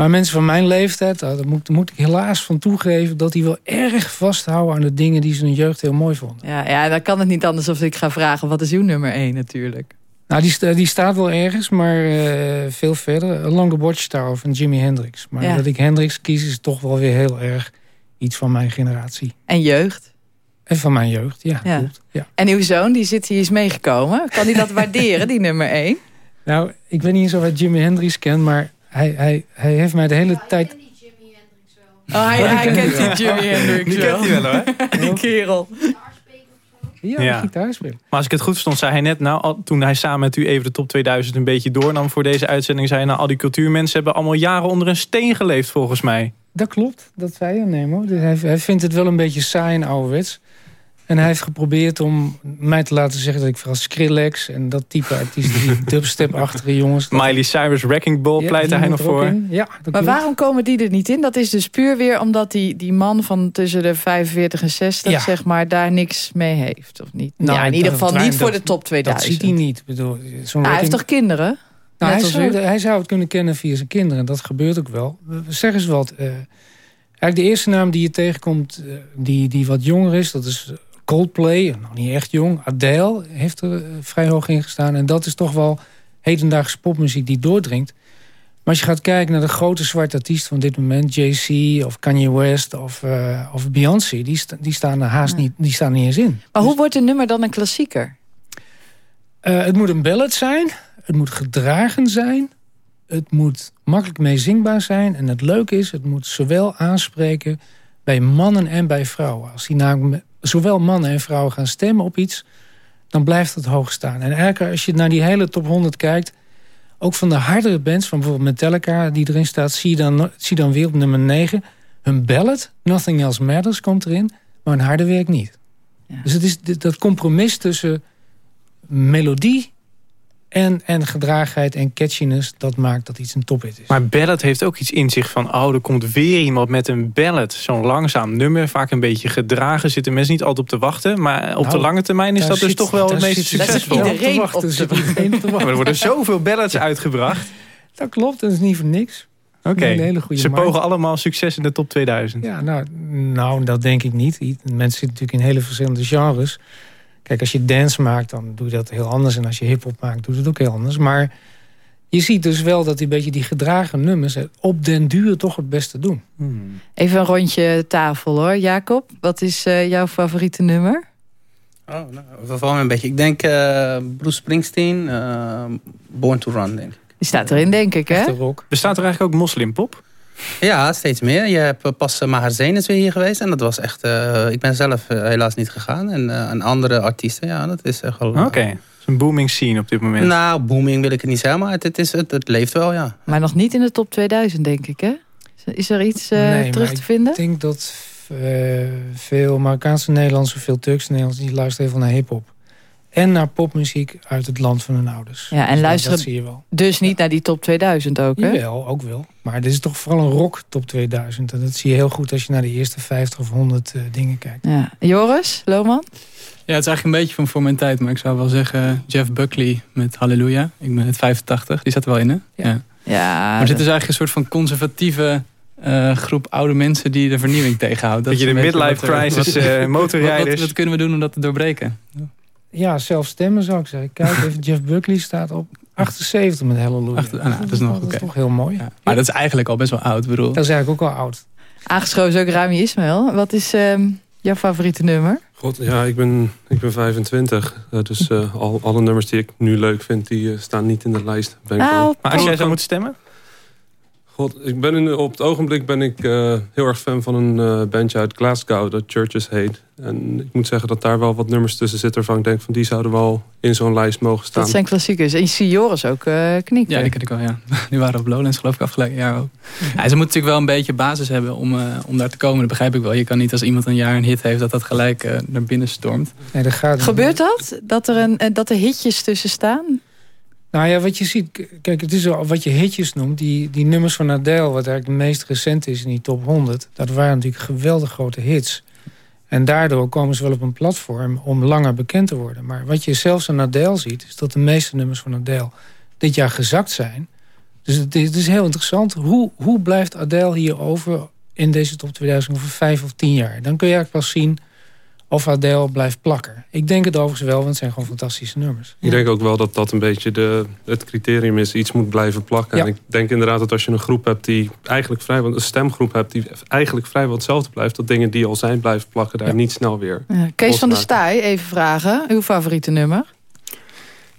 Maar mensen van mijn leeftijd, nou, daar moet, daar moet ik helaas van toegeven... dat die wel erg vasthouden aan de dingen die ze in hun jeugd heel mooi vonden. Ja, ja, dan kan het niet anders of ik ga vragen... wat is uw nummer 1 natuurlijk? Nou, die, die staat wel ergens, maar eh, veel verder. Along the Watchtower van Jimi Hendrix. Maar Ja. dat ik Hendrix kies is toch wel weer heel erg iets van mijn generatie. En jeugd? En van mijn jeugd, ja. Ja. klopt. ja. En uw zoon, die zit hier is meegekomen. Kan hij dat (laughs) waarderen, die nummer 1? Nou, ik weet niet eens of hij Jimi Hendrix kent, maar hij, hij, hij heeft mij de hele tijd... Oh, hij, Oh, die hij ken kent die. Jimi Oh, Hendrix die wel. kent hij wel, hoor. (laughs) die kerel. Ja, Ja. gitaar spelen. Maar als ik het goed verstond, zei hij net... nou, al- toen hij samen met u even de top 2000 een beetje doornam voor deze uitzending... zei hij, nou, al die cultuurmensen hebben allemaal jaren onder een steen geleefd, volgens mij. Dat klopt, dat zei je, Nemo. Dus hij, hij vindt het wel een beetje saai en ouderwets. En hij heeft geprobeerd om mij te laten zeggen... dat ik vooral Skrillex en dat type artiesten... die (laughs) dubstep-achtige jongens... Miley Cyrus, Wrecking Ball, Ja, pleitte hij nog voor. Ja, dat Maar klopt. waarom komen die er niet in? Dat is dus puur weer omdat die, die man van tussen de 45 en 60... Ja. zeg maar, daar niks mee heeft, of niet? Nou, ja, in ieder geval niet voor dat- de top 2000. Dat ziet hij niet. Bedoel, zo'n Ah, hij heeft toch kinderen? Nou, hij, zou, hij zou het kunnen kennen via zijn kinderen. Dat gebeurt ook wel. Zeg eens wat. eh, eigenlijk de eerste naam die je tegenkomt, eh, die, die wat jonger is... dat is Coldplay, nog niet echt jong. Adele heeft er eh, vrij hoog in gestaan. En dat is toch wel hedendaagse popmuziek die doordringt. Maar als je gaat kijken naar de grote zwarte artiesten van dit moment... Jay-Z of Kanye West of, eh, of Beyoncé... Die, sta- die staan er haast niet, die staan niet eens in. Maar hoe wordt een nummer dan een klassieker? Eh, het moet een ballad zijn. Het moet gedragen zijn. Het moet makkelijk mee zingbaar zijn. En het leuke is, het moet zowel aanspreken bij mannen en bij vrouwen. Als die namelijk me- zowel mannen en vrouwen gaan stemmen op iets... dan blijft het hoog staan. En eigenlijk als je naar die hele top 100 kijkt... ook van de hardere bands, van bijvoorbeeld Metallica die erin staat... zie je dan, zie je dan weer op nummer 9. Hun ballad, Nothing Else Matters, komt erin. Maar hun harde werk niet. Dus het is dat compromis tussen melodie en, en gedragenheid en catchiness... dat maakt dat iets een tophit is. Maar ballad heeft ook iets in zich van... oh, er komt weer iemand met een ballad. Zo'n langzaam nummer, vaak een beetje gedragen. Zitten mensen niet altijd op te wachten. Maar op Nou, de lange termijn is dat dus zit- toch wel het meest zit- daar zit succesvol. iedereen op te wachten. Iedereen op te Maar er worden zoveel ballads uitgebracht. Dat klopt, dat is niet voor niks. Oké, Een hele goede ze markt. pogen allemaal succes in de top 2000. Ja, nou, nou, dat denk ik niet. Mensen zitten natuurlijk in hele verschillende genres. Kijk, als je dance maakt, dan doe je dat heel anders. En als je hip-hop maakt, doe je het ook heel anders. Maar je ziet dus wel dat die beetje die gedragen nummers... op den duur toch het beste doen. Even een rondje tafel hoor. Jacob, wat is eh, jouw favoriete nummer? Oh, nou, verval me een beetje. Ik denk eh, Bruce Springsteen, eh, Born to Run, denk ik. Die staat erin, denk ik, hè? Bestaat er eigenlijk ook moslimpop? Ja, steeds meer. Je hebt eh, pas uh, Maher Zain is weer hier geweest. En dat was echt... eh, ik ben zelf eh, helaas niet gegaan. En eh, een andere artiesten, ja, dat is echt wel... Oké, het is een booming scene op dit moment. Nou, booming wil ik het niet zeggen, maar het, het, is, het, het leeft wel, ja. Maar nog niet in de top 2000, denk ik, hè? Is- er iets eh, Nee, terug te vinden? Ik denk dat eh, veel Marokkaanse Nederlanders... veel Turkse Nederlanders, die luisteren heel veel naar hip-hop. En naar popmuziek uit het land van hun ouders. Ja, en Dus dat- luisteren Dat zie je wel. dus niet naar die top 2000 ook, hè? Jawel, ook wel. Maar dit is toch vooral een rock top 2000. En dat zie je heel goed als je naar de eerste 50 of 100 eh, dingen kijkt. Ja. Joris, Lohman? Ja, het is eigenlijk een beetje van voor mijn tijd. Maar ik zou wel zeggen Jeff Buckley met Halleluja. Ik ben het 85. Die staat er wel in, hè? Ja. Ja, maar dit is eigenlijk een soort van conservatieve eh, groep oude mensen die de vernieuwing tegenhoudt. Dat is de midlife crisis, (laughs) wat- eh, wat- motorrijders. Wat, wat kunnen we doen om dat te doorbreken? Ja, zelf stemmen zou ik zeggen. Kijk, even (laughs) Jeff Buckley staat op 78 met Hallelujah. Achter- ah, nou, dat is nog oké. toch heel mooi. Maar dat is eigenlijk al best wel oud, bedoel. Dat is eigenlijk ook al oud. Aangeschoven is ook Rami Ismail. Wat is ehm, jouw favoriete nummer? God, ja, ik ben, ik ben 25. eh, dus eh, al, alle nummers die ik nu leuk vind, die eh, staan niet in de lijst. Ben ik wel- Maar als jij zou moeten stemmen? God, ik ben in, op het ogenblik ben ik eh, heel erg fan van een eh, bandje uit Glasgow, dat Churches Hate. En ik moet zeggen dat daar wel wat nummers tussen zitten waarvan ik denk van die zouden wel in zo'n lijst mogen staan. Dat zijn klassiekers. En je ziet Joris ook eh knikken. Ja, die ken ik wel, ja. (laughs) Die waren op Lowlands geloof ik afgelopen jaar ook. Ja, ze moeten natuurlijk wel een beetje basis hebben om, eh, om daar te komen. Dat begrijp ik wel. Je kan niet als iemand een jaar een hit heeft... dat dat gelijk naar binnen stormt. Nee, dat gaat Gebeurt dat? Dat er, een, dat er hitjes tussen staan? Nou ja, wat je ziet, kijk, het is wat je hitjes noemt. Die, die nummers van Adele, wat eigenlijk de meest recent is in die top 100. Dat waren natuurlijk geweldig grote hits. En daardoor komen ze wel op een platform om langer bekend te worden. Maar wat je zelfs aan Adele ziet, is dat de meeste nummers van Adele dit jaar gezakt zijn. Dus het is, het is heel interessant. Hoe, hoe blijft Adele hier over in deze top 2000 over vijf of tien jaar? Dan kun je eigenlijk pas zien of Adele blijft plakken. Ik denk het overigens wel, want het zijn gewoon fantastische nummers. Ik denk ook wel dat dat een beetje de, het criterium is. Iets moet blijven plakken. Ja. En ik denk inderdaad dat als je een groep hebt die eigenlijk vrijwel... een stemgroep hebt die eigenlijk vrijwel hetzelfde blijft... dat dingen die al zijn blijven plakken daar niet snel weer Ja. Kees van der. Staaij, even vragen. Uw favoriete nummer?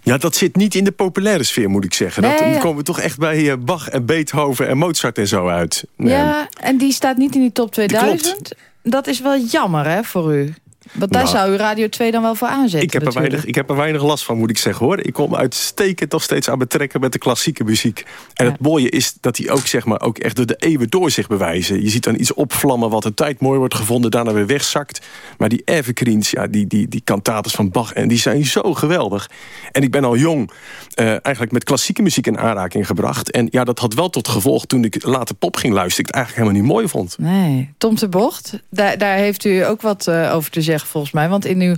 Ja, dat zit niet in de populaire sfeer, moet ik zeggen. Nee, dat, dan ja. komen we toch echt bij eh, Bach en Beethoven en Mozart en zo uit. Ja, en die staat niet in die top 2000. Dat is wel jammer hè, voor u. Want daar Nou. zou u Radio 2 dan wel voor aanzetten. Ik heb, er weinig, ik heb er weinig last van, moet ik zeggen hoor. Ik kom uitstekend toch steeds aan betrekken met de klassieke muziek. En het mooie is dat die ook, zeg maar, ook echt door de eeuwen door zich bewijzen. Je ziet dan iets opvlammen wat een tijd mooi wordt gevonden, daarna weer wegzakt. Maar die evergreens, ja, die, die, die cantates van Bach, en die zijn zo geweldig. En ik ben al jong eh, eigenlijk met klassieke muziek in aanraking gebracht. En ja, dat had wel tot gevolg toen ik later pop ging luisteren, ik het eigenlijk helemaal niet mooi vond. Nee, Tom de Bocht, daar, daar heeft u ook wat eh, over te zeggen volgens mij. Want in uw,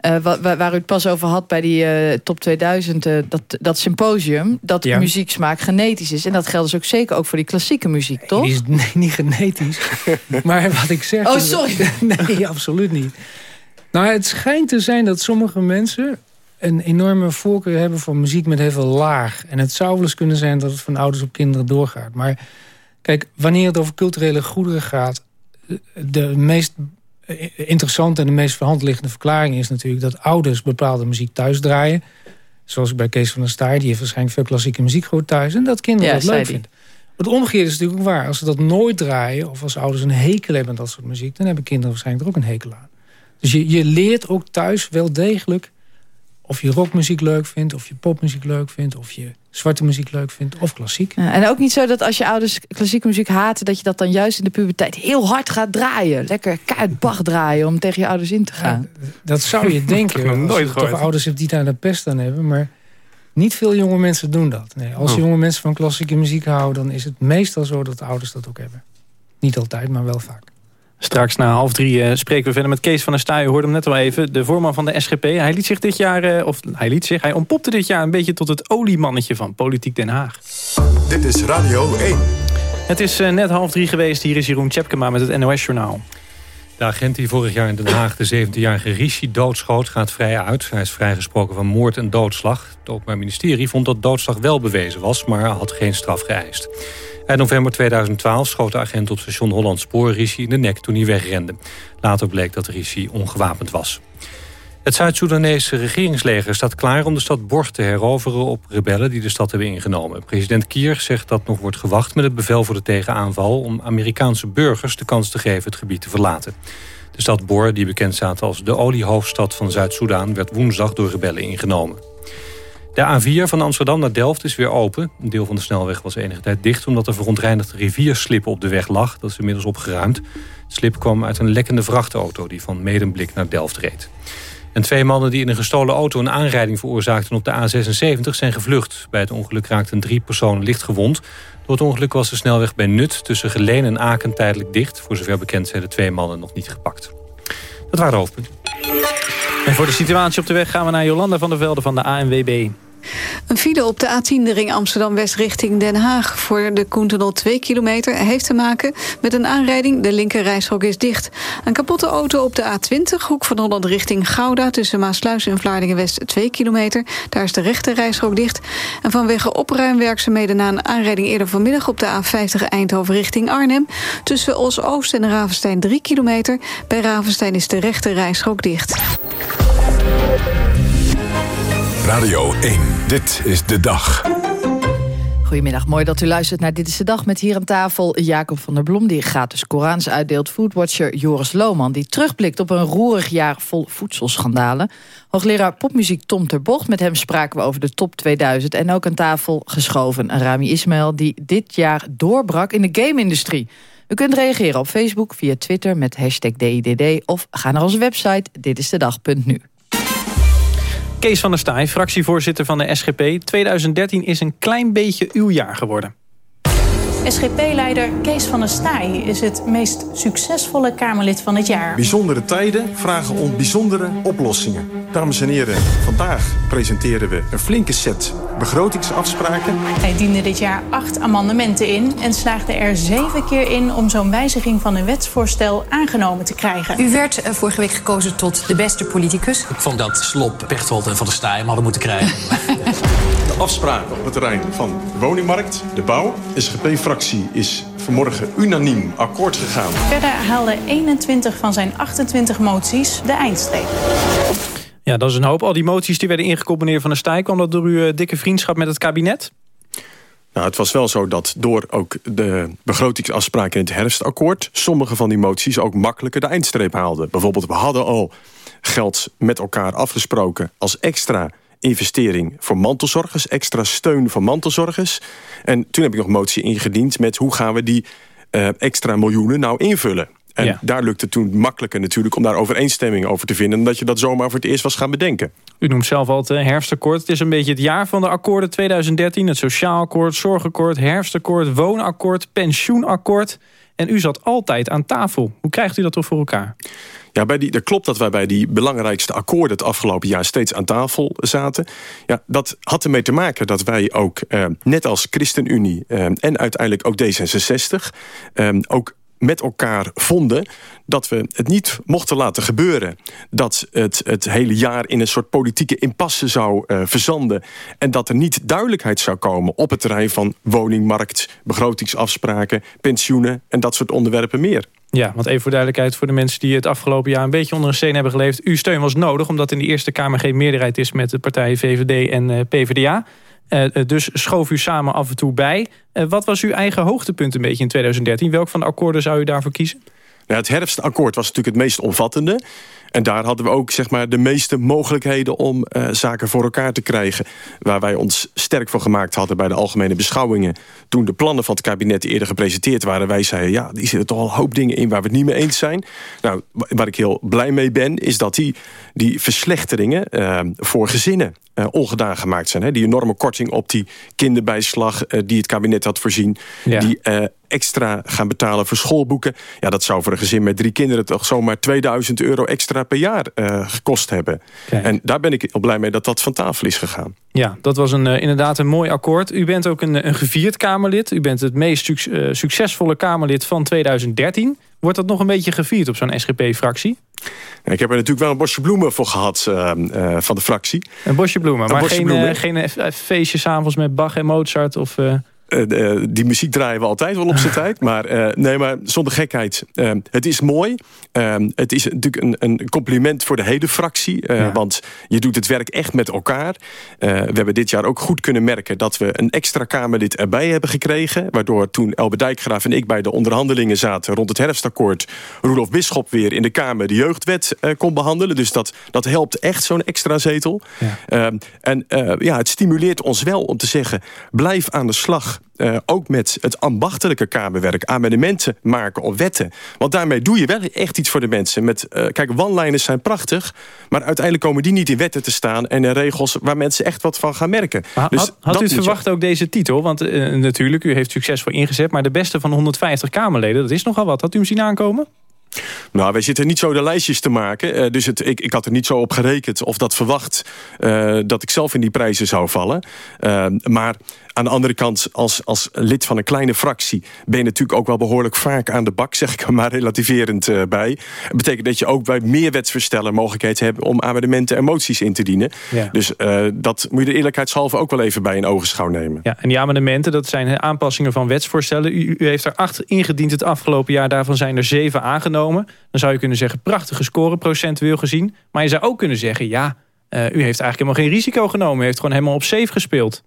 eh, wa- wa- waar u het pas over had bij die eh, top 2000, eh, dat, dat symposium... dat Ja. muzieksmaak genetisch is. En dat geldt dus ook zeker ook voor die klassieke muziek, toch? Die is nee, niet genetisch. (laughs) maar wat ik zeg... Oh, sorry. (laughs) nee, absoluut niet. Nou, het schijnt te zijn dat sommige mensen een enorme voorkeur hebben voor muziek met heel veel laag. En het zou wel eens kunnen zijn dat het van ouders op kinderen doorgaat. Maar kijk, wanneer het over culturele goederen gaat... de meest interessante en de meest verhand liggende verklaring is natuurlijk... dat ouders bepaalde muziek thuis draaien. Zoals bij Kees van der Staaij, die heeft waarschijnlijk veel klassieke muziek gehoord thuis. En dat kinderen Ja, dat leuk die. vinden. Het omgekeerde is natuurlijk ook waar. Als ze dat nooit draaien, of als ouders een hekel hebben aan dat soort muziek... dan hebben kinderen waarschijnlijk er ook een hekel aan. Dus je, je leert ook thuis wel degelijk of je rockmuziek leuk vindt... of je popmuziek leuk vindt, of je zwarte muziek leuk vindt... of klassiek. Ja, en ook niet zo dat als je ouders klassieke muziek haten... dat je dat dan juist in de puberteit heel hard gaat draaien. Lekker keihard Bach draaien om tegen je ouders in te gaan. Dat zou je (laughs) denken. als nooit je toch ouders hebt die daar de pest aan hebben. Maar niet veel jonge mensen doen dat. Nee, als Oh. jonge mensen van klassieke muziek houden... dan is het meestal zo dat de ouders dat ook hebben. Niet altijd, maar wel vaak. Straks na half drie eh, spreken we verder met Kees van der Staaij. Je hoorde hem net al even, de voorman van de SGP. Hij liet zich dit jaar, eh, of hij liet zich, hij ontpopte dit jaar een beetje tot het oliemannetje van Politiek Den Haag. Dit is Radio 1. Het is eh, net half drie geweest. Hier is Jeroen Tjepkema met het NOS Journaal. De agent die vorig jaar in Den Haag de 17-jarige Rishi doodschoot gaat vrij uit. Hij is vrijgesproken van moord en doodslag. Het Openbaar Ministerie vond dat doodslag wel bewezen was... maar had geen straf geëist. In november 2012 schoot de agent op station Holland Spoor Rishi in de nek toen hij wegrende. Later bleek dat Rishi ongewapend was. Het Zuid-Soedanese regeringsleger staat klaar om de stad Bor te heroveren op rebellen die de stad hebben ingenomen. President Kier zegt dat nog wordt gewacht met het bevel voor de tegenaanval om Amerikaanse burgers de kans te geven het gebied te verlaten. De stad Bor, die bekend staat als de oliehoofdstad van Zuid-Soedan, werd woensdag door rebellen ingenomen. De A4 van Amsterdam naar Delft is weer open. Een deel van de snelweg was enige tijd dicht... omdat er verontreinigde rivierslip op de weg lag. Dat is inmiddels opgeruimd. Het slip kwam uit een lekkende vrachtauto... die van Medemblik naar Delft reed. En twee mannen die in een gestolen auto een aanrijding veroorzaakten op de A76 zijn gevlucht. Bij het ongeluk raakten drie personen licht gewond. Door het ongeluk was de snelweg bij Nut tussen Geleen en Aken tijdelijk dicht. Voor zover bekend zijn de twee mannen nog niet gepakt. Dat waren de hoofdpunten. En voor de situatie op de weg gaan we naar Jolanda van der Velde van de ANWB. Een file op de A10 de ring Amsterdam-West richting Den Haag... voor de Koentunnel 2 kilometer heeft te maken met een aanrijding. De linker reishok is dicht. Een kapotte auto op de A20, hoek van Holland richting Gouda... tussen Maasluis en Vlaardingen-West 2 kilometer. Daar is de rechter reishok dicht. En vanwege opruimwerkzaamheden na een aanrijding eerder vanmiddag... op de A50 Eindhoven richting Arnhem... tussen Os-Oost en Ravenstein 3 kilometer. Bij Ravenstein is de rechter reishok dicht. Radio 1. Dit is de dag. Goedemiddag, mooi dat u luistert naar Dit is de Dag... met hier aan tafel Jacob van der Blom, die gratis Korans uitdeelt... foodwatcher Joris Lohman, die terugblikt op een roerig jaar vol voedselschandalen... hoogleraar popmuziek Tom ter Bocht, met hem spraken we over de top 2000... en ook aan tafel geschoven Rami Ismail, die dit jaar doorbrak in de game-industrie... U kunt reageren op Facebook, via Twitter met hashtag DIDD... of ga naar onze website ditistedag.nu. Kees van der Staaij, fractievoorzitter van de SGP. 2013 is een klein beetje uw jaar geworden. SGP-leider Kees van der Staaij is het meest succesvolle Kamerlid van het jaar. Bijzondere tijden vragen om bijzondere oplossingen. Dames en heren, vandaag presenteren we een flinke set begrotingsafspraken. Hij diende dit jaar acht amendementen in en slaagde er zeven keer in om zo'n wijziging van een wetsvoorstel aangenomen te krijgen. U werd eh, vorige week gekozen tot de beste politicus. Ik vond dat Slop, Pechtold en Van der Staaij hem hadden moeten krijgen. (laughs) De afspraken op het terrein van de woningmarkt, de bouw. De Is vanmorgen unaniem akkoord gegaan. Verder haalde 21 van zijn 28 moties de eindstreep. Ja, dat is een hoop. Al die moties die werden ingekoppeld, meneer Van der Staaij... kwam dat door uw eh, dikke vriendschap met het kabinet? Nou, het was wel zo dat door ook de begrotingsafspraken in het herfstakkoord... sommige van die moties ook makkelijker de eindstreep haalden. Bijvoorbeeld, we hadden al geld met elkaar afgesproken als extra investering voor mantelzorgers. Extra steun voor mantelzorgers. En toen heb ik nog een motie ingediend met hoe gaan we die eh, extra miljoenen nou invullen. En Ja. daar lukte het toen makkelijker natuurlijk om daar overeenstemming over te vinden... dan dat je dat zomaar voor het eerst was gaan bedenken. U noemt zelf al het eh, herfstakkoord. Het is een beetje het jaar van de akkoorden 2013. Het sociaal akkoord, zorgakkoord, herfstakkoord, woonakkoord, pensioenakkoord. En u zat altijd aan tafel. Hoe krijgt u dat toch voor elkaar? Ja, bij die, dat klopt dat wij bij die belangrijkste akkoorden... het afgelopen jaar steeds aan tafel zaten. Ja, dat had ermee te maken dat wij ook, eh, net als ChristenUnie... Eh, en uiteindelijk ook D66... eh, ook met elkaar vonden dat we het niet mochten laten gebeuren. Dat het het hele jaar in een soort politieke impasse zou eh, verzanden. En dat er niet duidelijkheid zou komen op het terrein van woningmarkt, begrotingsafspraken, pensioenen en dat soort onderwerpen meer. Ja, want even voor duidelijkheid voor de mensen die het afgelopen jaar een beetje onder een steen hebben geleefd. Uw steun was nodig omdat in de Eerste Kamer geen meerderheid is met de partijen VVD en eh, PvdA. Eh, eh, dus schoof u samen af en toe bij. Eh, wat was uw eigen hoogtepunt een beetje in 2013? Welk van de akkoorden zou u daarvoor kiezen? Nou, het herfstakkoord was natuurlijk het meest omvattende. En daar hadden we ook zeg maar, de meeste mogelijkheden om zaken voor elkaar te krijgen. Waar wij ons sterk voor gemaakt hadden bij de algemene beschouwingen. Toen de plannen van het kabinet eerder gepresenteerd waren. Wij zeiden, ja, die zitten toch al een hoop dingen in waar we het niet mee eens zijn. Nou, wa- waar ik heel blij mee ben, is dat die, die verslechteringen voor gezinnen eh, ongedaan gemaakt zijn. Hè? Die enorme korting op die kinderbijslag eh, die het kabinet had voorzien. Ja. Die eh, extra gaan betalen voor schoolboeken. Ja, dat zou voor een gezin met drie kinderen toch zomaar 2000 euro extra per jaar gekost hebben. En daar ben ik heel blij mee dat dat van tafel is gegaan. Ja, dat was een, eh, inderdaad een mooi akkoord. U bent ook een, een gevierd Kamerlid. U bent het meest suc- eh, succesvolle Kamerlid van 2013. Wordt dat nog een beetje gevierd op zo'n SGP-fractie? Ik heb er natuurlijk wel een bosje bloemen voor gehad eh, eh, van de fractie. Een bosje bloemen, Een maar bosje geen, bloemen. eh, geen eh, feestje s'avonds met Bach en Mozart? Of, eh, Eh, die muziek draaien we altijd wel op zijn (laughs) tijd. Maar eh, nee, maar zonder gekheid. Het is mooi. Het is natuurlijk een, een compliment voor de hele fractie. Want je doet het werk echt met elkaar. We hebben dit jaar ook goed kunnen merken... dat we een extra Kamerlid erbij hebben gekregen. Waardoor toen Elbe Dijkgraaf en ik bij de onderhandelingen zaten... rond het herfstakkoord... Roelof Bisschop weer in de Kamer de jeugdwet kon behandelen. Dus dat, dat helpt echt, zo'n extra zetel. En ja, het stimuleert ons wel om te zeggen... blijf aan de slag eh, ook met het ambachtelijke kamerwerk, amendementen maken op wetten. Want daarmee doe je wel echt iets voor de mensen. Met, eh, kijk, one-liners zijn prachtig, maar uiteindelijk komen die niet in wetten te staan en in regels waar mensen echt wat van gaan merken. Maar Dus had, had u je- verwacht ook deze titel? Want eh, natuurlijk, u heeft succesvol ingezet... maar de beste van 150 Kamerleden, dat is nogal wat. Had u hem zien aankomen? Nou, wij zitten niet zo de lijstjes te maken. dus het, ik, ik had er niet zo op gerekend of dat verwacht... dat ik zelf in die prijzen zou vallen. Maar aan de andere kant, als, als lid van een kleine fractie... ben je natuurlijk ook wel behoorlijk vaak aan de bak... (laughs) zeg ik er maar relativerend eh, bij. Dat betekent dat je ook bij meer wetsverstellen... mogelijkheid hebt om amendementen en moties in te dienen. Ja. Dus eh, dat moet je de eerlijkheidshalve ook wel even bij in ogenschouw nemen. Ja, en die amendementen, dat zijn aanpassingen van wetsvoorstellen. U, u heeft er acht ingediend het afgelopen jaar. Daarvan zijn er zeven aangenomen. Dan zou je kunnen zeggen, prachtige score procentueel gezien. Maar je zou ook kunnen zeggen, ja, eh, u heeft eigenlijk helemaal geen risico genomen. U heeft gewoon helemaal op safe gespeeld.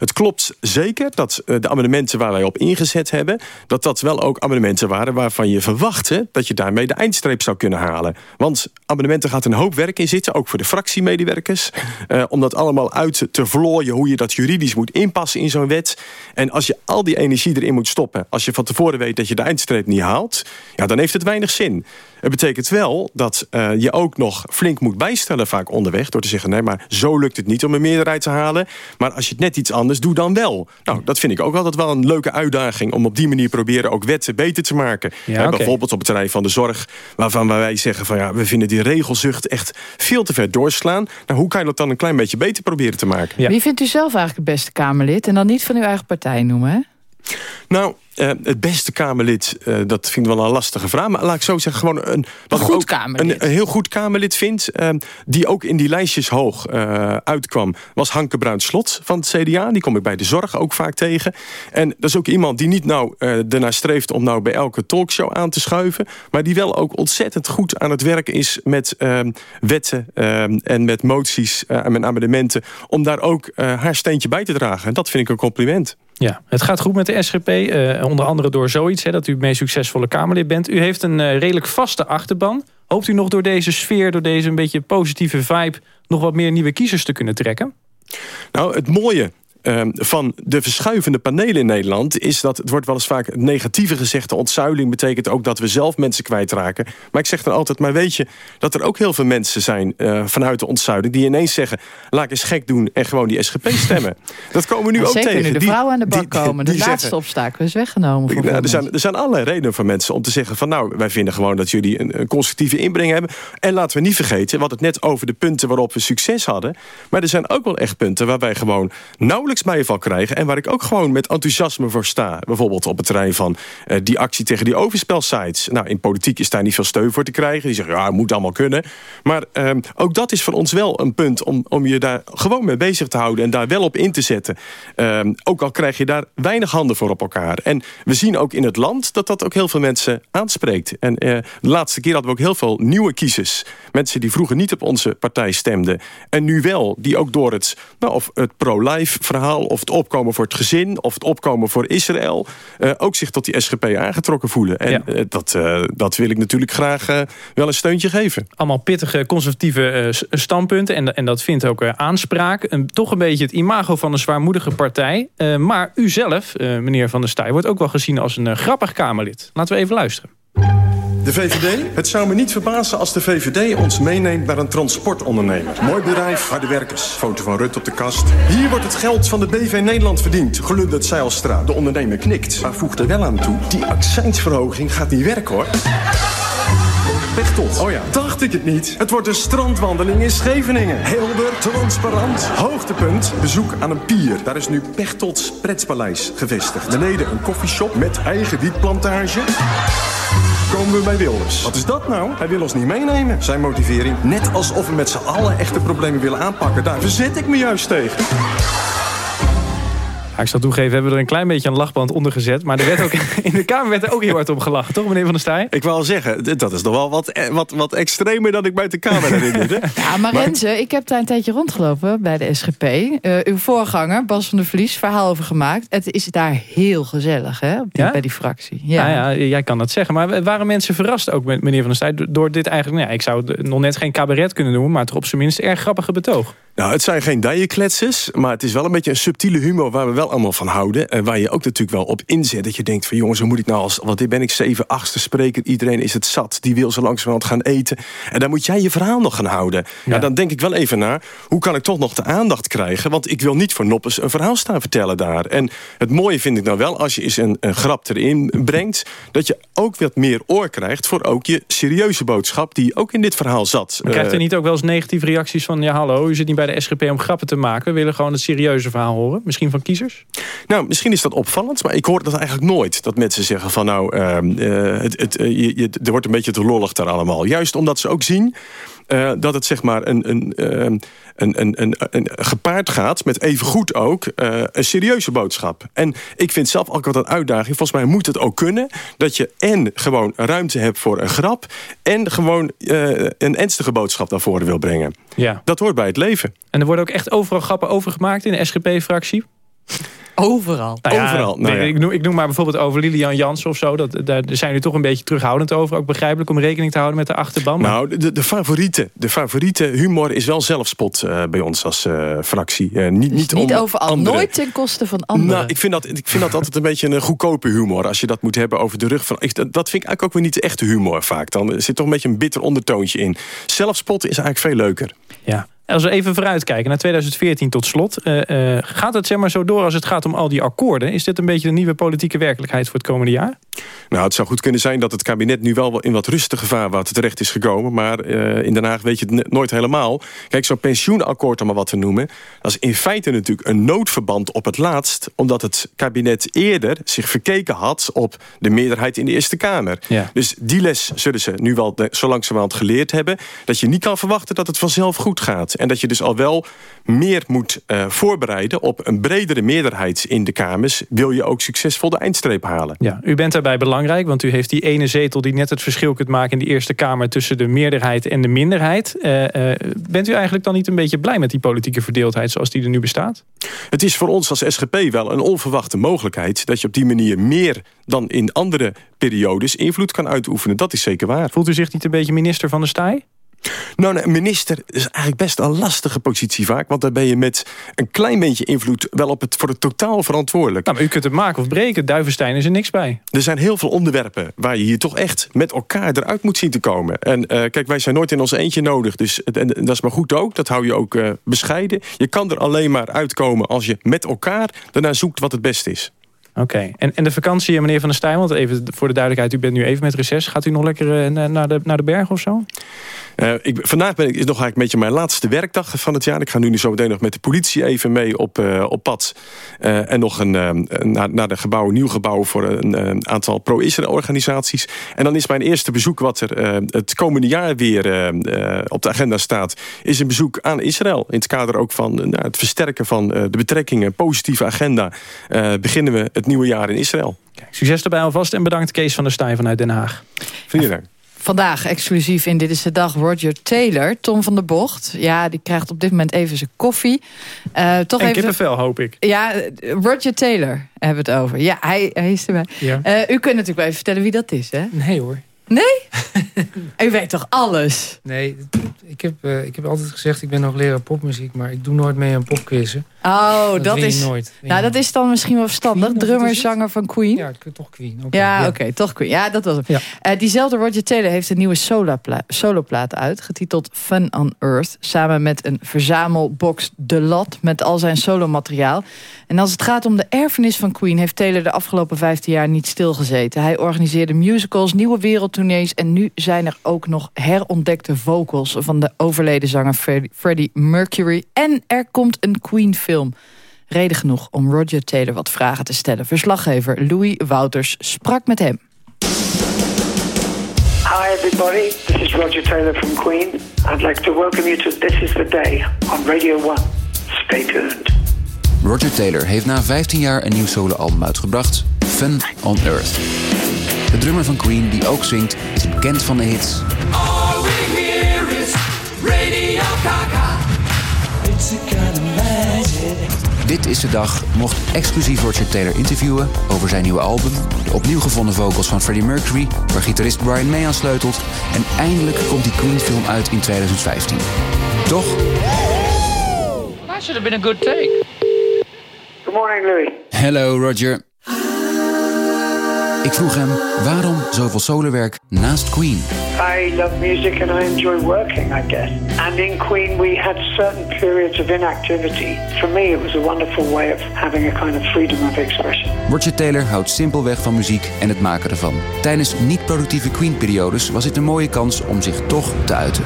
Het klopt zeker dat eh, de amendementen waar wij op ingezet hebben... dat dat wel ook amendementen waren waarvan je verwachtte... dat je daarmee de eindstreep zou kunnen halen. Want amendementen gaat een hoop werk in zitten, ook voor de fractiemedewerkers... eh, om dat allemaal uit te vlooien, hoe je dat juridisch moet inpassen in zo'n wet. En als je al die energie erin moet stoppen... als je van tevoren weet dat je de eindstreep niet haalt... ja, dan heeft het weinig zin. Het betekent wel dat eh, je ook nog flink moet bijstellen vaak onderweg... door te zeggen, nee, maar zo lukt het niet om een meerderheid te halen. Maar als je het net iets anders doet, dan wel. Nou, dat vind ik ook altijd wel een leuke uitdaging... om op die manier proberen ook wetten beter te maken. Ja. Bijvoorbeeld op het terrein van de zorg... waarvan wij zeggen van ja, we vinden die regelzucht echt veel te ver doorslaan. Nou, hoe kan je dat dan een klein beetje beter proberen te maken? Wie vindt u zelf eigenlijk het beste Kamerlid? En dan niet van uw eigen partij noemen, hè? Nou, eh, het beste Kamerlid, eh, dat vind ik wel een lastige vraag. Maar laat ik zo zeggen, gewoon een, wat goed Kamerlid. Een, een heel goed Kamerlid vind, eh, die ook in die lijstjes hoog uitkwam, was Hanke Bruins-Slot van het CDA. Die kom ik bij de zorg ook vaak tegen. En dat is ook iemand die niet nou ernaar streeft om nou bij elke talkshow aan te schuiven. Maar die wel ook ontzettend goed aan het werken is met eh, wetten eh, en met moties en met amendementen. Om daar ook haar steentje bij te dragen. En dat vind ik een compliment. Ja, het gaat goed met de SGP. eh, onder andere door zoiets, hè, dat u het meest succesvolle Kamerlid bent. U heeft een eh, redelijk vaste achterban. Hoopt u nog door deze sfeer, door deze een beetje positieve vibe... nog wat meer nieuwe kiezers te kunnen trekken? Nou, het mooie eh, van de verschuivende panelen in Nederland... is dat, het wordt wel eens vaak het negatieve gezegd... de ontzuiling betekent ook dat we zelf mensen kwijtraken. Maar ik zeg dan altijd, maar weet je... dat er ook heel veel mensen zijn eh, vanuit de ontzuiling... die ineens zeggen, laat ik eens gek doen... en gewoon die SGP stemmen. (laughs) Dat komen we nu Maar ook Zeker tegen. nu de vrouwen aan de bak komen. De laatste zeggen- obstakel is weggenomen. Voor nou, er, zijn, er zijn allerlei redenen voor mensen om te zeggen van... nou, wij vinden gewoon dat jullie een, een constructieve inbreng hebben. En laten we niet vergeten, we hadden het net over de punten waarop we succes hadden. Maar er zijn ook wel echt punten waar wij gewoon nauwelijks nauwelijks bijval krijgen. En waar ik ook gewoon met enthousiasme voor sta. Bijvoorbeeld op het terrein van eh, die actie tegen die overspelsites. Nou, in politiek is daar niet veel steun voor te krijgen. Die zeggen, ja, moet allemaal kunnen. Maar ehm, ook dat is voor ons wel een punt om, om je daar gewoon mee bezig te houden. En daar wel op in te zetten. Ehm, ook al krijg je daar weinig handen voor op elkaar. En we zien ook in het land dat dat ook heel veel mensen aanspreekt. En eh, de laatste keer hadden we ook heel veel nieuwe kiezers. Mensen die vroeger niet op onze partij stemden. En nu wel, die ook door het, nou, of het pro-life. Of het opkomen voor het gezin, of het opkomen voor Israël... eh, ook zich tot die SGP aangetrokken voelen. En eh, dat, eh, dat wil ik natuurlijk graag wel een steuntje geven. Allemaal pittige conservatieve standpunten. En, en dat vindt ook aanspraak. Een, toch een beetje het imago van een zwaarmoedige partij. Maar u zelf, meneer Van der Staaij... wordt ook wel gezien als een grappig Kamerlid. Laten we even luisteren. De VVD? Het zou me niet verbazen als de VVD ons meeneemt naar een transportondernemer. Mooi bedrijf, harde werkers. Foto van Rut op de kast. Hier wordt het geld van de BV Nederland verdiend. Glundert Zeilstra. De ondernemer knikt. Maar voegt er wel aan toe. Die accijnsverhoging gaat niet werken hoor. Pechtold. Oh ja, dacht ik het niet. Het wordt een strandwandeling in Scheveningen. Helder, transparant. Hoogtepunt, bezoek aan een pier. Daar is nu Pechtold's Pretspaleis gevestigd. Beneden een koffieshop met eigen wietplantage. Komen we bij Wilders. Wat is dat nou? Hij wil ons niet meenemen. Zijn motivering, net alsof we met z'n allen echte problemen willen aanpakken. Daar verzet ik me juist tegen. Ik zal toegeven, we hebben er een klein beetje een lachband onder gezet. Maar er werd ook, (laughs) in de Kamer werd er ook heel hard om gelachen. Toch, meneer Van der Staaij? Ik wou zeggen, dat is nog wel wat, eh, wat, wat extremer dan ik bij de Kamer herinnerde. (laughs) Ja, maar Renze, ik heb daar een tijdje rondgelopen bij de SGP. Eh, uw voorganger, Bas van der Vlies, verhaal over gemaakt. Het is daar heel gezellig, hè, op die- Ja? bij die fractie. Ja. ja, jij kan dat zeggen. Maar waren mensen verrast ook, met meneer Van der Staaij... door- dit eigenlijk, nou ja, ik zou het nog net geen cabaret kunnen noemen... maar toch op zijn minst erg grappige betoog. Nou, het zijn geen dijenkletsers, maar het is wel een beetje een subtiele humor waar we wel allemaal van houden. En waar je ook natuurlijk wel op inzet. Dat je denkt van jongens, hoe moet ik nou als, want dit ben ik zeven, achtste spreker. Iedereen is het zat, die wil zo langzamerhand gaan eten. En dan moet jij je verhaal nog gaan houden. Ja. dan denk ik wel even na, hoe kan ik toch nog de aandacht krijgen? Want ik wil niet voor noppes een verhaal staan vertellen daar. En het mooie vind ik nou wel, als je eens een, een grap erin brengt... dat je ook wat meer oor krijgt voor ook je serieuze boodschap... die ook in dit verhaal zat. Maar krijgt Eh, niet ook wel eens negatieve reacties van... ja, hallo, u zit niet bij de SGP om grappen te maken. We willen gewoon het serieuze verhaal horen. Misschien van kiezers? Nou, misschien is dat opvallend, maar ik hoor dat eigenlijk nooit. Dat mensen zeggen van nou, ehm, eh, het, het, eh, je, je- er wordt een beetje te lollig daar allemaal. Juist omdat ze ook zien eh, dat het zeg maar een, een, ehm, een, een, een, een gepaard gaat met evengoed ook een serieuze boodschap. En ik vind zelf ook wat een uitdaging. Volgens mij moet het ook kunnen dat je en gewoon ruimte hebt voor een grap... en gewoon een ernstige boodschap naar voren wil brengen. Ja. Dat hoort bij het leven. En er worden ook echt overal grappen over gemaakt in de SGP-fractie? Overal. Nou ja, Overal, nou ja. ik, noem, ik noem maar bijvoorbeeld over Lilian Jansen of zo. Dat, daar zijn jullie toch een beetje terughoudend over. Ook begrijpelijk om rekening te houden met de achterban. Maar- Nou, de, de, favoriete, de favoriete humor is wel zelfspot eh, bij ons als eh, fractie. Eh, niet, niet, Dus Niet overal, anderen. nooit ten koste van anderen. Nou, ik vind, dat, ik vind dat altijd een beetje een goedkope humor. Als je dat moet hebben over de rug van... Ik, dat vind ik eigenlijk ook weer niet de echte humor vaak. Dan zit toch een beetje een bitter ondertoontje in. Zelfspotten is eigenlijk veel leuker. Ja. Als we even vooruitkijken naar 2014 tot slot. eh, eh, gaat het zeg maar zo door als het gaat om al die akkoorden? Is dit een beetje de nieuwe politieke werkelijkheid voor het komende jaar? Nou, het zou goed kunnen zijn dat het kabinet nu wel in wat rustige vaarwater terecht is gekomen. Maar eh, in Den Haag weet je het nooit helemaal. Kijk, zo'n pensioenakkoord om maar wat te noemen. Dat is in feite natuurlijk een noodverband op het laatst. Omdat het kabinet eerder zich verkeken had op de meerderheid in de Eerste Kamer. Ja. Dus die les zullen ze nu wel de, zo langzamerhand geleerd hebben. Dat je niet kan verwachten dat het vanzelf goed gaat. En dat je dus al wel meer moet eh, voorbereiden op een bredere meerderheid in de Kamers. Wil je ook succesvol de eindstreep halen. Ja, u bent daarbij belangrijk, want u heeft die ene zetel... die net het verschil kunt maken in die Eerste Kamer... tussen de meerderheid en de minderheid. Eh, eh, bent u eigenlijk dan niet een beetje blij met die politieke verdeeldheid... zoals die er nu bestaat? Het is voor ons als SGP wel een onverwachte mogelijkheid... dat je op die manier meer dan in andere periodes invloed kan uitoefenen. Dat is zeker waar. Voelt u zich niet een beetje minister van de staai? Nou, nee, minister is eigenlijk best een lastige positie vaak. Want dan ben je met een klein beetje invloed wel op het, voor het totaal verantwoordelijk. Nou, maar u kunt het maken of breken. Duivenstein is er niks bij. Er zijn heel veel onderwerpen waar je hier toch echt met elkaar eruit moet zien te komen. En eh, kijk, wij zijn nooit in ons eentje nodig. Dus en, en dat is maar goed ook. Dat hou je ook eh, bescheiden. Je kan er alleen maar uitkomen als je met elkaar daarna zoekt wat het beste is. Oké. En, en de vakantie, eh, meneer Van der Stijn, want even voor de duidelijkheid, u bent nu even met reces. Gaat u nog lekker na- naar, de, naar de berg of zo? Eh, ik, vandaag ben ik, is nog eigenlijk een beetje mijn laatste werkdag van het jaar. Ik ga nu zo meteen nog met de politie even mee op, eh, op pad. Eh, en nog een, naar, naar de gebouwen, nieuw gebouw voor een, aantal pro-Israël organisaties. En dan is mijn eerste bezoek wat er het komende jaar weer op de agenda staat... is een bezoek aan Israël. In het kader ook van nou, het versterken van de betrekkingen, positieve agenda... beginnen we het nieuwe jaar in Israël. Succes erbij alvast en bedankt Kees van der Staaij vanuit Den Haag. Vind je dank. Vandaag exclusief in Dit is de Dag Roger Taylor, Tom van der Bocht. Ja, die krijgt op dit moment even zijn koffie. Eh, toch en even kippenvel hoop ik. Ja, Roger Taylor hebben we het over. Ja, hij, hij is erbij. Ja. Eh, u kunt natuurlijk wel even vertellen wie dat is, hè? Nee hoor. Nee? (laughs) u weet toch alles? Nee, ik heb, eh, ik heb altijd gezegd, ik ben hoogleraar popmuziek, maar ik doe nooit mee aan popquizzen. Oh, dat, is. nooit. Nou, dat is dan misschien wel verstandig. Queen, Drummer, het? zanger van Queen. Ja, toch Queen. Ja, ja. oké, toch Queen. Ja, dat was hem. Eh, diezelfde Roger Taylor heeft een nieuwe solopla- soloplaat uit, getiteld Fun on Earth, samen met een verzamelbox De Lat met al zijn solomateriaal. En als het gaat om de erfenis van Queen, heeft Taylor de afgelopen 15 jaar niet stilgezeten. Hij organiseerde musicals, nieuwe en nu zijn er ook nog herontdekte vocals van de overleden zanger Freddie- Freddie Mercury. En er komt een Queen-film. Reden genoeg om Roger Taylor wat vragen te stellen. Verslaggever Louis Wouters sprak met hem. Hi, everybody. This is Roger Taylor from Queen. I'd like to welcome you to This is the Day on Radio 1. Stay tuned. Roger Taylor heeft na 15 jaar een nieuw soloalbum uitgebracht, Fun on Earth. De drummer van Queen, die ook zingt, is bekend van de hits All we hear is Radio Gaga. It's a kind of magic. Dit is de dag mocht exclusief Roger Taylor interviewen over zijn nieuwe album, de opnieuw gevonden vocals van Freddie Mercury, waar gitarist Brian May aan sleutelt en eindelijk komt die Queen-film uit in 2015. Toch? That should have been a good take. Good morning, Louis. Hello Roger. Ik vroeg hem waarom zoveel solowerk naast Queen. I love music and I enjoy working, I guess. And in Queen, we had certain periods of inactivity. For me, it was a wonderful way of having a kind of freedom of expression. Roger Taylor houdt simpelweg van muziek en het maken ervan. Tijdens niet-productieve Queen-periodes was dit een mooie kans om zich toch te uiten.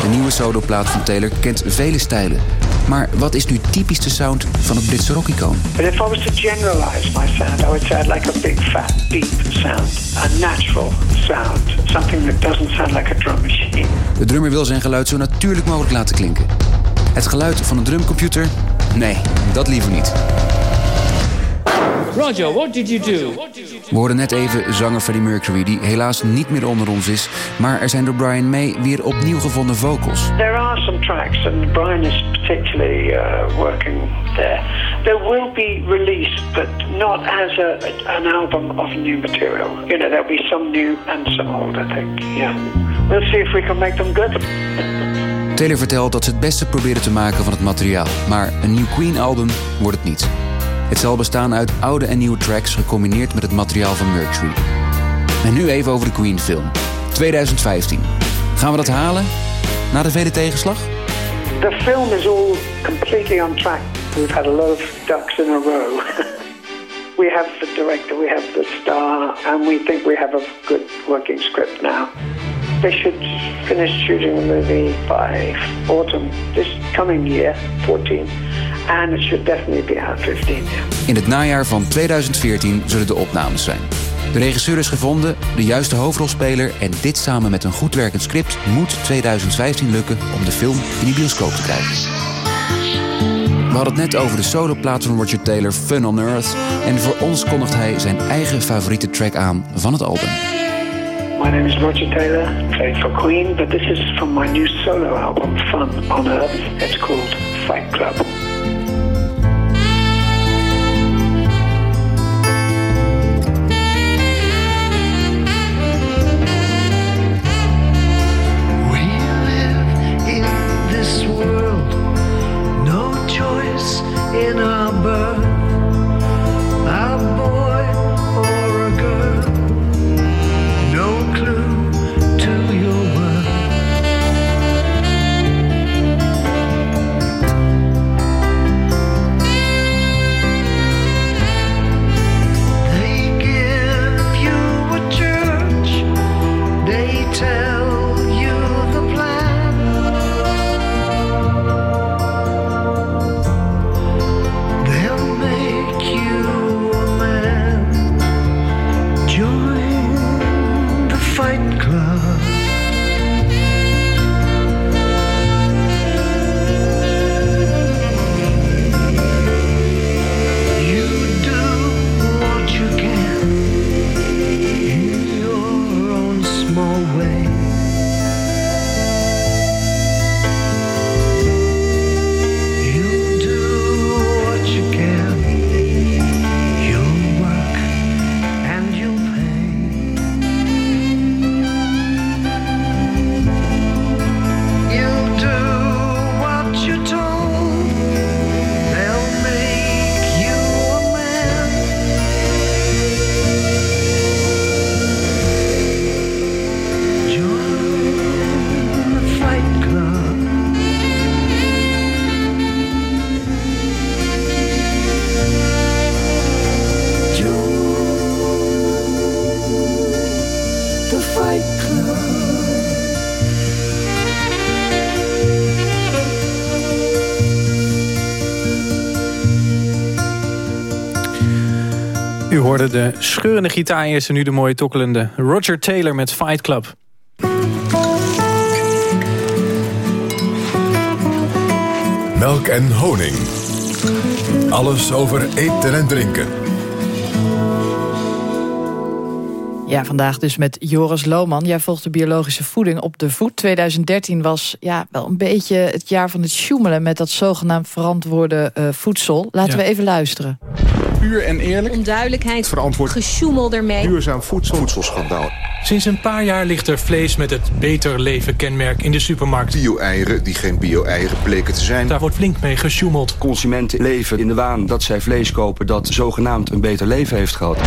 De nieuwe soloplaat van Taylor kent vele stijlen. Maar wat is nu typisch de sound van het Britse rockicoon? But if I was to generalize my sound, I would say I'd like a big, fat, deep sound. A natural sound. Something that doesn't sound like a drum machine. De drummer wil zijn geluid zo natuurlijk mogelijk laten klinken. Het geluid van een drumcomputer? Nee, dat liever niet. Roger, what did you do? We hoorden net even zanger Freddie Mercury, die helaas niet meer onder ons is. Maar er zijn door Brian May weer opnieuw gevonden vocals. There are some tracks, and Brian is particularly uh, working there. There will be released, but not as a, an album of new material. You know, there'll be some new and some old, I think. Yeah. We'll see if we can make them good. Taylor vertelt dat ze het beste proberen te maken van het materiaal. Maar een nieuw Queen-album wordt het niet. Het zal bestaan uit oude en nieuwe tracks gecombineerd met het materiaal van Mercury. En nu even over de Queen-film. 2015. Gaan we dat halen? Na de vele tegenslag? The film is all completely on track. We've had a lot of ducks in a row. (laughs) we have the director, we have the star, and we think we have a good working script now. They should finish shooting the movie by autumn this coming year, 14, and it should definitely be out 15. In het najaar van 2014 zullen de opnames zijn. De regisseur is gevonden, de juiste hoofdrolspeler... en dit samen met een goed werkend script moet 2015 lukken... om de film in de bioscoop te krijgen. We hadden het net over de soloplaat van Roger Taylor, Fun on Earth... en voor ons kondigt hij zijn eigen favoriete track aan van het album. My name is Roger Taylor, played for Queen, but this is from my new solo album, Fun on Earth. It's called Fight Club. Hoorde de scheurende gitaar en nu de mooie tokkelende Roger Taylor met Fight Club. Melk en honing. Alles over eten en drinken. Ja, vandaag dus met Joris Lohman. Jij volgt de biologische voeding op de voet. 2013 was ja, wel een beetje het jaar van het sjoemelen... met dat zogenaamd verantwoorde eh, voedsel. Laten Ja. we even luisteren. Puur en eerlijk. Onduidelijkheid. Verantwoord. Gesjoemel ermee. Duurzaam voedsel. Voedselschandaal. Sinds een paar jaar ligt er vlees met het Beter Leven kenmerk in de supermarkt. Bio-eieren die geen bio-eieren bleken te zijn. Daar wordt flink mee gesjoemeld. Consumenten leven in de waan dat zij vlees kopen dat zogenaamd een beter leven heeft gehad.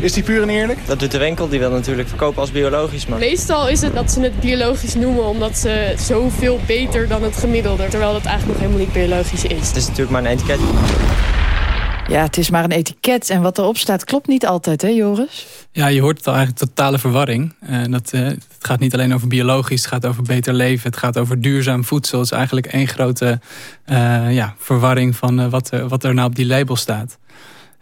Is die puur en eerlijk? Dat doet de winkel, die wil natuurlijk verkopen als biologisch. Maar... Meestal is het dat ze het biologisch noemen omdat ze zoveel beter dan het gemiddelde. Terwijl dat eigenlijk nog helemaal niet biologisch is. Het is natuurlijk maar een etiket. Ja, het is maar een etiket. En wat erop staat klopt niet altijd, hè Joris? Ja, je hoort het al eigenlijk totale verwarring. Dat, eh, het gaat niet alleen over biologisch, het gaat over beter leven. Het gaat over duurzaam voedsel. Het is eigenlijk één grote eh, ja, verwarring van eh, wat, wat er nou op die label staat.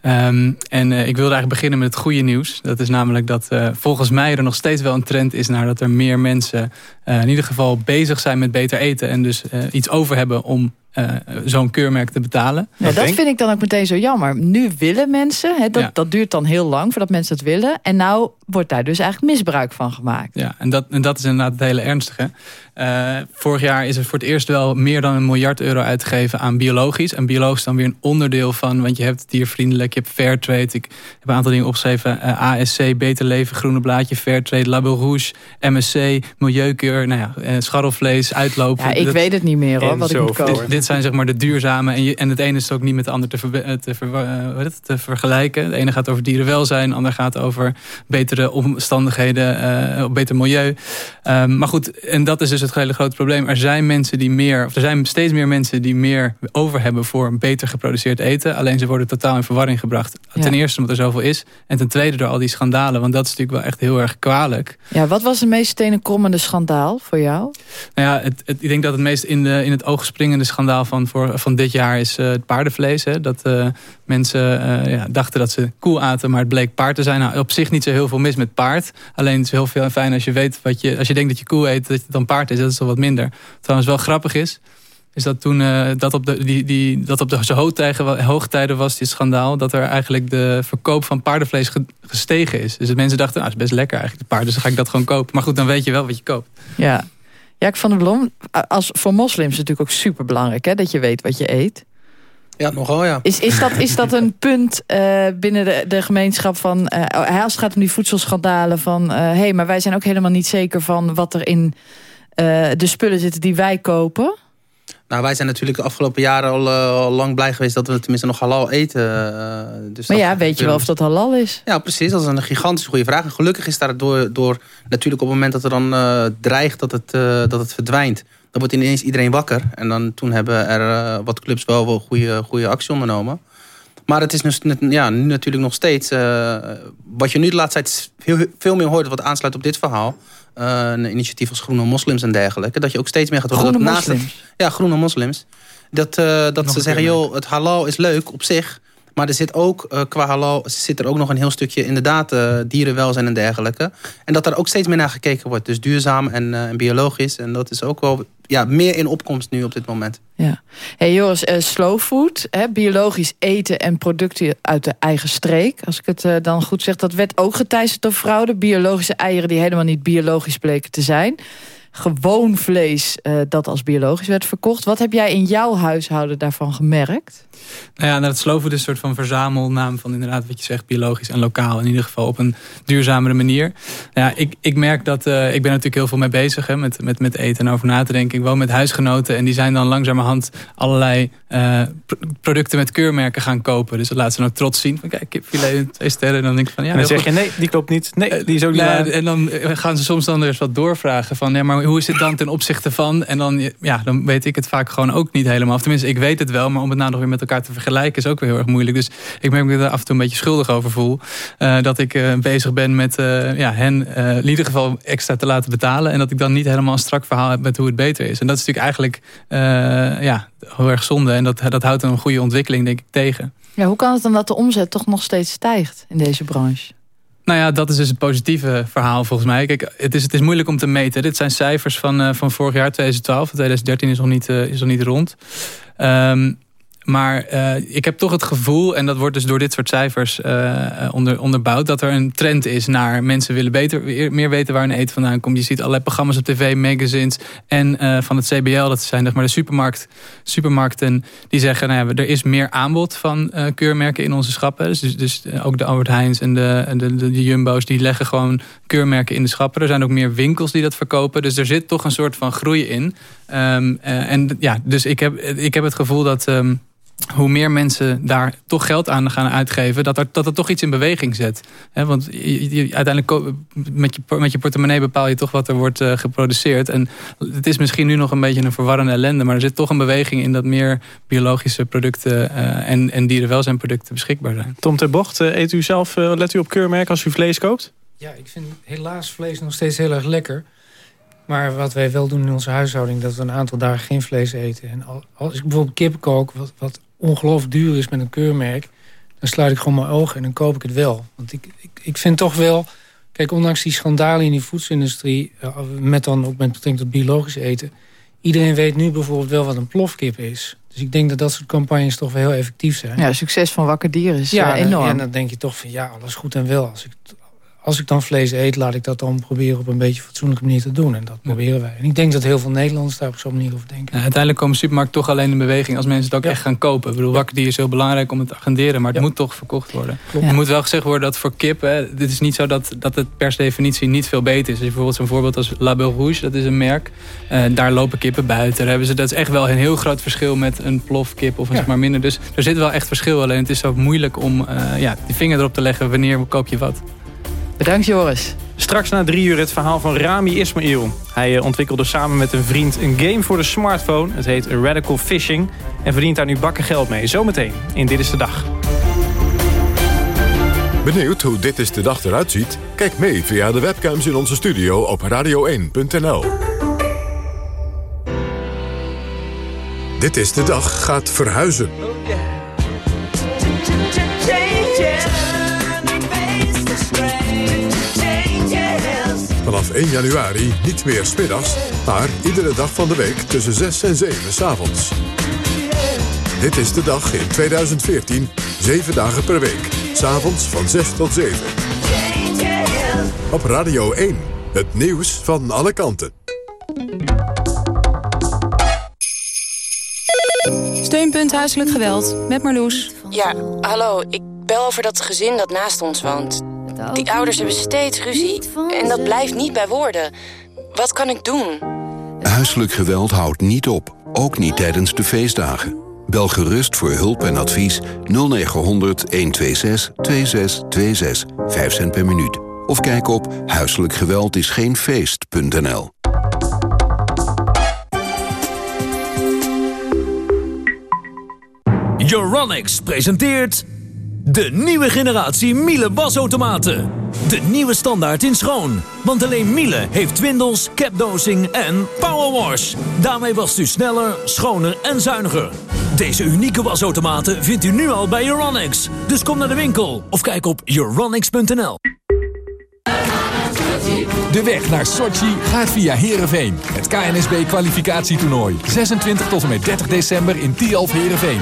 Ehm, en ik wilde eigenlijk beginnen met het goede nieuws. Dat is namelijk dat volgens mij er nog steeds wel een trend is... naar dat er meer mensen in ieder geval bezig zijn met beter eten... en dus iets over hebben om eh, zo'n keurmerk te betalen. Ja, dat vind ik dan ook meteen zo jammer. Nu willen mensen, hè, dat, Ja. dat duurt dan heel lang voordat mensen het willen. En nou wordt daar dus eigenlijk misbruik van gemaakt. Ja, en dat, en dat is inderdaad het hele ernstige. Eh, vorig jaar is er voor het eerst wel meer dan een miljard euro uitgegeven aan biologisch. En biologisch is dan weer een onderdeel van, want je hebt diervriendelijk, je hebt Fairtrade. Ik heb een aantal dingen opgeschreven. eh, ASC, Beter Leven, Groene Blaadje, Fairtrade, Label Rouge, MSC, Milieukeur, nou ja, scharrelvlees, uitlopen. Ja, ik Dat- weet het niet meer hoor, wat ik moet kopen. dit, dit zijn zeg maar de duurzame. En, je, en het ene is ook niet met het ander te, eh, te, ver- eh, het, te vergelijken. Het ene gaat over dierenwelzijn, het ander gaat over betere omstandigheden, eh, beter milieu. Ehm, maar goed, en dat is dus het hele grote probleem. Er zijn mensen die meer, of er zijn steeds meer mensen die meer over hebben voor een beter geproduceerd eten. Alleen ze worden totaal in verwarring gebracht. Ja. Ten eerste omdat er zoveel is. En ten tweede door al die schandalen. Want dat is natuurlijk wel echt heel erg kwalijk. Ja, wat was het meest tenenkrommende schandaal voor jou? Nou ja, het, het- ik denk dat het meest in, de, in het oog springende schandaal van, voor, van dit jaar is eh, het paardenvlees. Hè. Dat eh, mensen eh, ja, dachten dat ze koe aten, maar het bleek paard te zijn. Nou, op zich niet zo heel veel mis met paard. Alleen het is heel veel fijn als je weet wat je, als je denkt dat je koe eet, dat het dan paard is. Dat is wel wat minder. Trouwens wel grappig is, is dat toen dat op de, die, die, dat op de hoogtijden, wa- hoogtijden was, dit schandaal, dat er eigenlijk de verkoop van paardenvlees ge- gestegen is. Dus mensen dachten, nou, is best lekker eigenlijk, de paard, dus dan ga ik dat gewoon kopen. Maar goed, dan weet je wel wat je koopt. Ja. Jack van der Blom, als, voor moslims is het natuurlijk ook super belangrijk hè, dat je weet wat je eet. Ja, nogal ja. Is, is, dat, is dat een punt eh, binnen de, de gemeenschap van... eh, als het gaat om die voedselschandalen van... hé, hey, maar wij zijn ook helemaal niet zeker van wat er in eh, de spullen zitten die wij kopen? Nou, wij zijn natuurlijk de afgelopen jaren al, eh, al lang blij geweest dat we tenminste nog halal eten. eh, dus Maar ja, weet je wel of dat halal is? Ja, precies. Dat is een gigantische goede vraag. En gelukkig is daar door, door natuurlijk op het moment dat er dan eh, dreigt dat het, dat het verdwijnt, dan wordt ineens iedereen wakker. En dan toen hebben er wat clubs wel wel goede, goede actie ondernomen. Maar het is dus, net- ja, nu natuurlijk nog steeds... wat je nu de laatste tijd veel, veel meer hoort... wat aansluit op dit verhaal... een initiatief als Groene Moslims en dergelijke... dat je ook steeds meer gaat horen... Groene dat naast het- moslims? ja, groene moslims. Dat, eh, dat Nog ze zeggen, joh, het halal is leuk op zich... Maar er zit ook eh, qua halal zit er ook nog een heel stukje inderdaad eh, dierenwelzijn en dergelijke. En dat er ook steeds meer naar gekeken wordt. Dus duurzaam en, eh, en biologisch. En dat is ook wel ja, meer in opkomst nu op dit moment. Ja. Hey Joris, slow food, hè, biologisch eten en producten uit de eigen streek. Als ik het dan goed zeg, dat werd ook geteisterd door fraude. Biologische eieren die helemaal niet biologisch bleken te zijn. Gewoon vlees eh, dat als biologisch werd verkocht. Wat heb jij in jouw huishouden daarvan gemerkt? Nou ja, het slow food is een soort van verzamelnaam van inderdaad wat je zegt, biologisch en lokaal. In ieder geval op een duurzamere manier. Nou ja, ik, ik merk dat, eh, ik ben natuurlijk heel veel mee bezig hè, met, met, met eten en over na te denken. Ik woon met huisgenoten en die zijn dan langzamerhand allerlei eh, pro- producten met keurmerken gaan kopen. Dus dat laat ze nou trots zien. Van, kijk, kipfilet, twee sterren. En dan denk ik van ja, en dan zeg je, nee, die klopt niet. Nee, die is ook niet Nou, en dan gaan ze soms dan eens wat doorvragen van ja, maar hoe is het dan ten opzichte van? En dan, ja, dan weet ik het vaak gewoon ook niet helemaal. Of tenminste, ik weet het wel, maar om het nou nog weer met elkaar te vergelijken is ook weer heel erg moeilijk. Dus ik merk ik er af en toe een beetje schuldig over voel. Eh, dat ik eh, bezig ben met eh, ja, hen in ieder geval extra te laten betalen. En dat ik dan niet helemaal een strak verhaal heb met hoe het beter is. En dat is natuurlijk eigenlijk ja, heel erg zonde. En dat, dat houdt een goede ontwikkeling, denk ik, tegen. Ja, hoe kan het dan dat de omzet toch nog steeds stijgt in deze branche? Nou ja, dat is dus het positieve verhaal volgens mij. Kijk, het is, het is moeilijk om te meten. Dit zijn cijfers van, uh, van vorig jaar, 2012. 2013 is nog niet, uh, is nog niet rond. Um, maar uh, ik heb toch het gevoel, en dat wordt dus door dit soort cijfers uh, onder, onderbouwd... dat er een trend is naar mensen willen beter, meer weten waar een eten vandaan komt. Je ziet allerlei programma's op tv, magazines en van het CBL... dat zijn zeg maar, de supermarkt, supermarkten die zeggen... Nou er is meer aanbod van keurmerken in onze schappen. Dus, dus, dus ook de Albert Heijns en, de, de, de, Jumbo's... die leggen gewoon keurmerken in de schappen. Er zijn ook meer winkels die dat verkopen. Dus er zit toch een soort van groei in. Um, en ja, dus ik heb, ik heb het gevoel dat... Um, hoe meer mensen daar toch geld aan gaan uitgeven... dat er, dat er toch iets in beweging zet. He, want je, je, uiteindelijk met je, met je portemonnee bepaal je toch wat er wordt uh, geproduceerd. En het is misschien nu nog een beetje een verwarrende ellende... maar er zit toch een beweging in dat meer biologische producten... Uh, en, en dierenwelzijnproducten beschikbaar zijn. Tom ter Bocht, uh, eet u zelf, let u op keurmerk als u vlees koopt? Ja, ik vind helaas vlees nog steeds heel erg lekker... Maar wat wij wel doen in onze huishouding... dat we een aantal dagen geen vlees eten. En als ik bijvoorbeeld kippen kook... wat, wat ongelooflijk duur is met een keurmerk... dan sluit ik gewoon mijn ogen en dan koop ik het wel. Want ik, ik, ik vind toch wel... Kijk, ondanks die schandalen in die voedselindustrie... met dan ook met betrekking tot biologisch eten... iedereen weet nu bijvoorbeeld wel wat een plofkip is. Dus ik denk dat dat soort campagnes toch wel heel effectief zijn. Ja, succes van Wakker Dier is ja, enorm. Ja, en dan denk je toch van ja, alles goed en wel. Als ik als ik dan vlees eet, laat ik dat dan proberen op een beetje fatsoenlijke manier te doen. En dat proberen wij. En ik denk dat heel veel Nederlanders daar op zo'n manier over denken. Ja, uiteindelijk komen supermarkten toch alleen in beweging als mensen het ook ja. echt gaan kopen. Ik bedoel, wakker die is heel belangrijk om het te agenderen, maar het moet toch verkocht worden. Er moet wel gezegd worden dat voor kip, hè, dit is niet zo dat, dat het per definitie niet veel beter is. Als je bijvoorbeeld zo'n voorbeeld als La Belle Rouge, dat is een merk. Uh, daar lopen kippen buiten. Daar hebben ze, dat is echt wel een heel groot verschil met een plofkip of een zeg maar minder. Dus er zit wel echt verschil. Alleen het is zo moeilijk om uh, ja, die vinger erop te leggen wanneer koop je wat. Bedankt Joris. Straks na drie uur het verhaal van Rami Ismail. Hij ontwikkelde samen met een vriend een game voor de smartphone. Het heet Radical Fishing. En verdient daar nu bakken geld mee. Zometeen in Dit is de Dag. Benieuwd hoe Dit is de Dag eruit ziet? Kijk mee via de webcams in onze studio op radio1.nl. Dit is de Dag gaat verhuizen. Vanaf 1 januari niet meer smiddags, maar iedere dag van de week tussen 6 en 7 s avonds. Dit is de dag in 2014, 7 dagen per week. S'avonds van 6 tot 7. Op Radio 1, het nieuws van alle kanten. Steunpunt Huiselijk Geweld, met Marloes. Ja, hallo, ik bel over dat gezin dat naast ons woont. Die ouders hebben steeds ruzie en dat blijft niet bij woorden. Wat kan ik doen? Huiselijk geweld houdt niet op, ook niet tijdens de feestdagen. Bel gerust voor hulp en advies 0900 126 2626, 5 cent per minuut. Of kijk op huiselijkgeweldisgeenfeest.nl Euronics presenteert... De nieuwe generatie Miele wasautomaten. De nieuwe standaard in schoon. Want alleen Miele heeft twindels, capdosing en powerwash. Daarmee wast u sneller, schoner en zuiniger. Deze unieke wasautomaten vindt u nu al bij Euronics. Dus kom naar de winkel of kijk op euronics.nl. De weg naar Sochi gaat via Heerenveen. Het KNSB-kwalificatietoernooi. 26 tot en met 30 december in Tialf Heerenveen.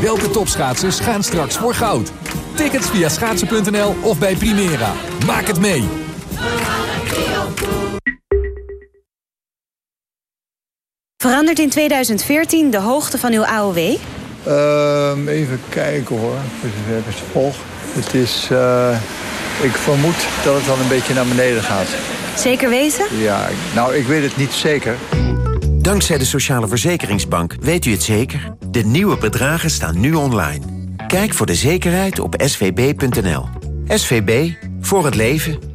Welke topschaatsers gaan straks voor goud? Tickets via schaatsen.nl of bij Primera. Maak het mee! Verandert in 2014 de hoogte van uw AOW? Uh, even kijken hoor, even volg. Het is, uh, ik vermoed dat het dan een beetje naar beneden gaat. Zeker weten? Ja, nou ik weet het niet zeker. Dankzij de Sociale Verzekeringsbank weet u het zeker. De nieuwe bedragen staan nu online. Kijk voor de zekerheid op svb.nl. SVB, voor het leven.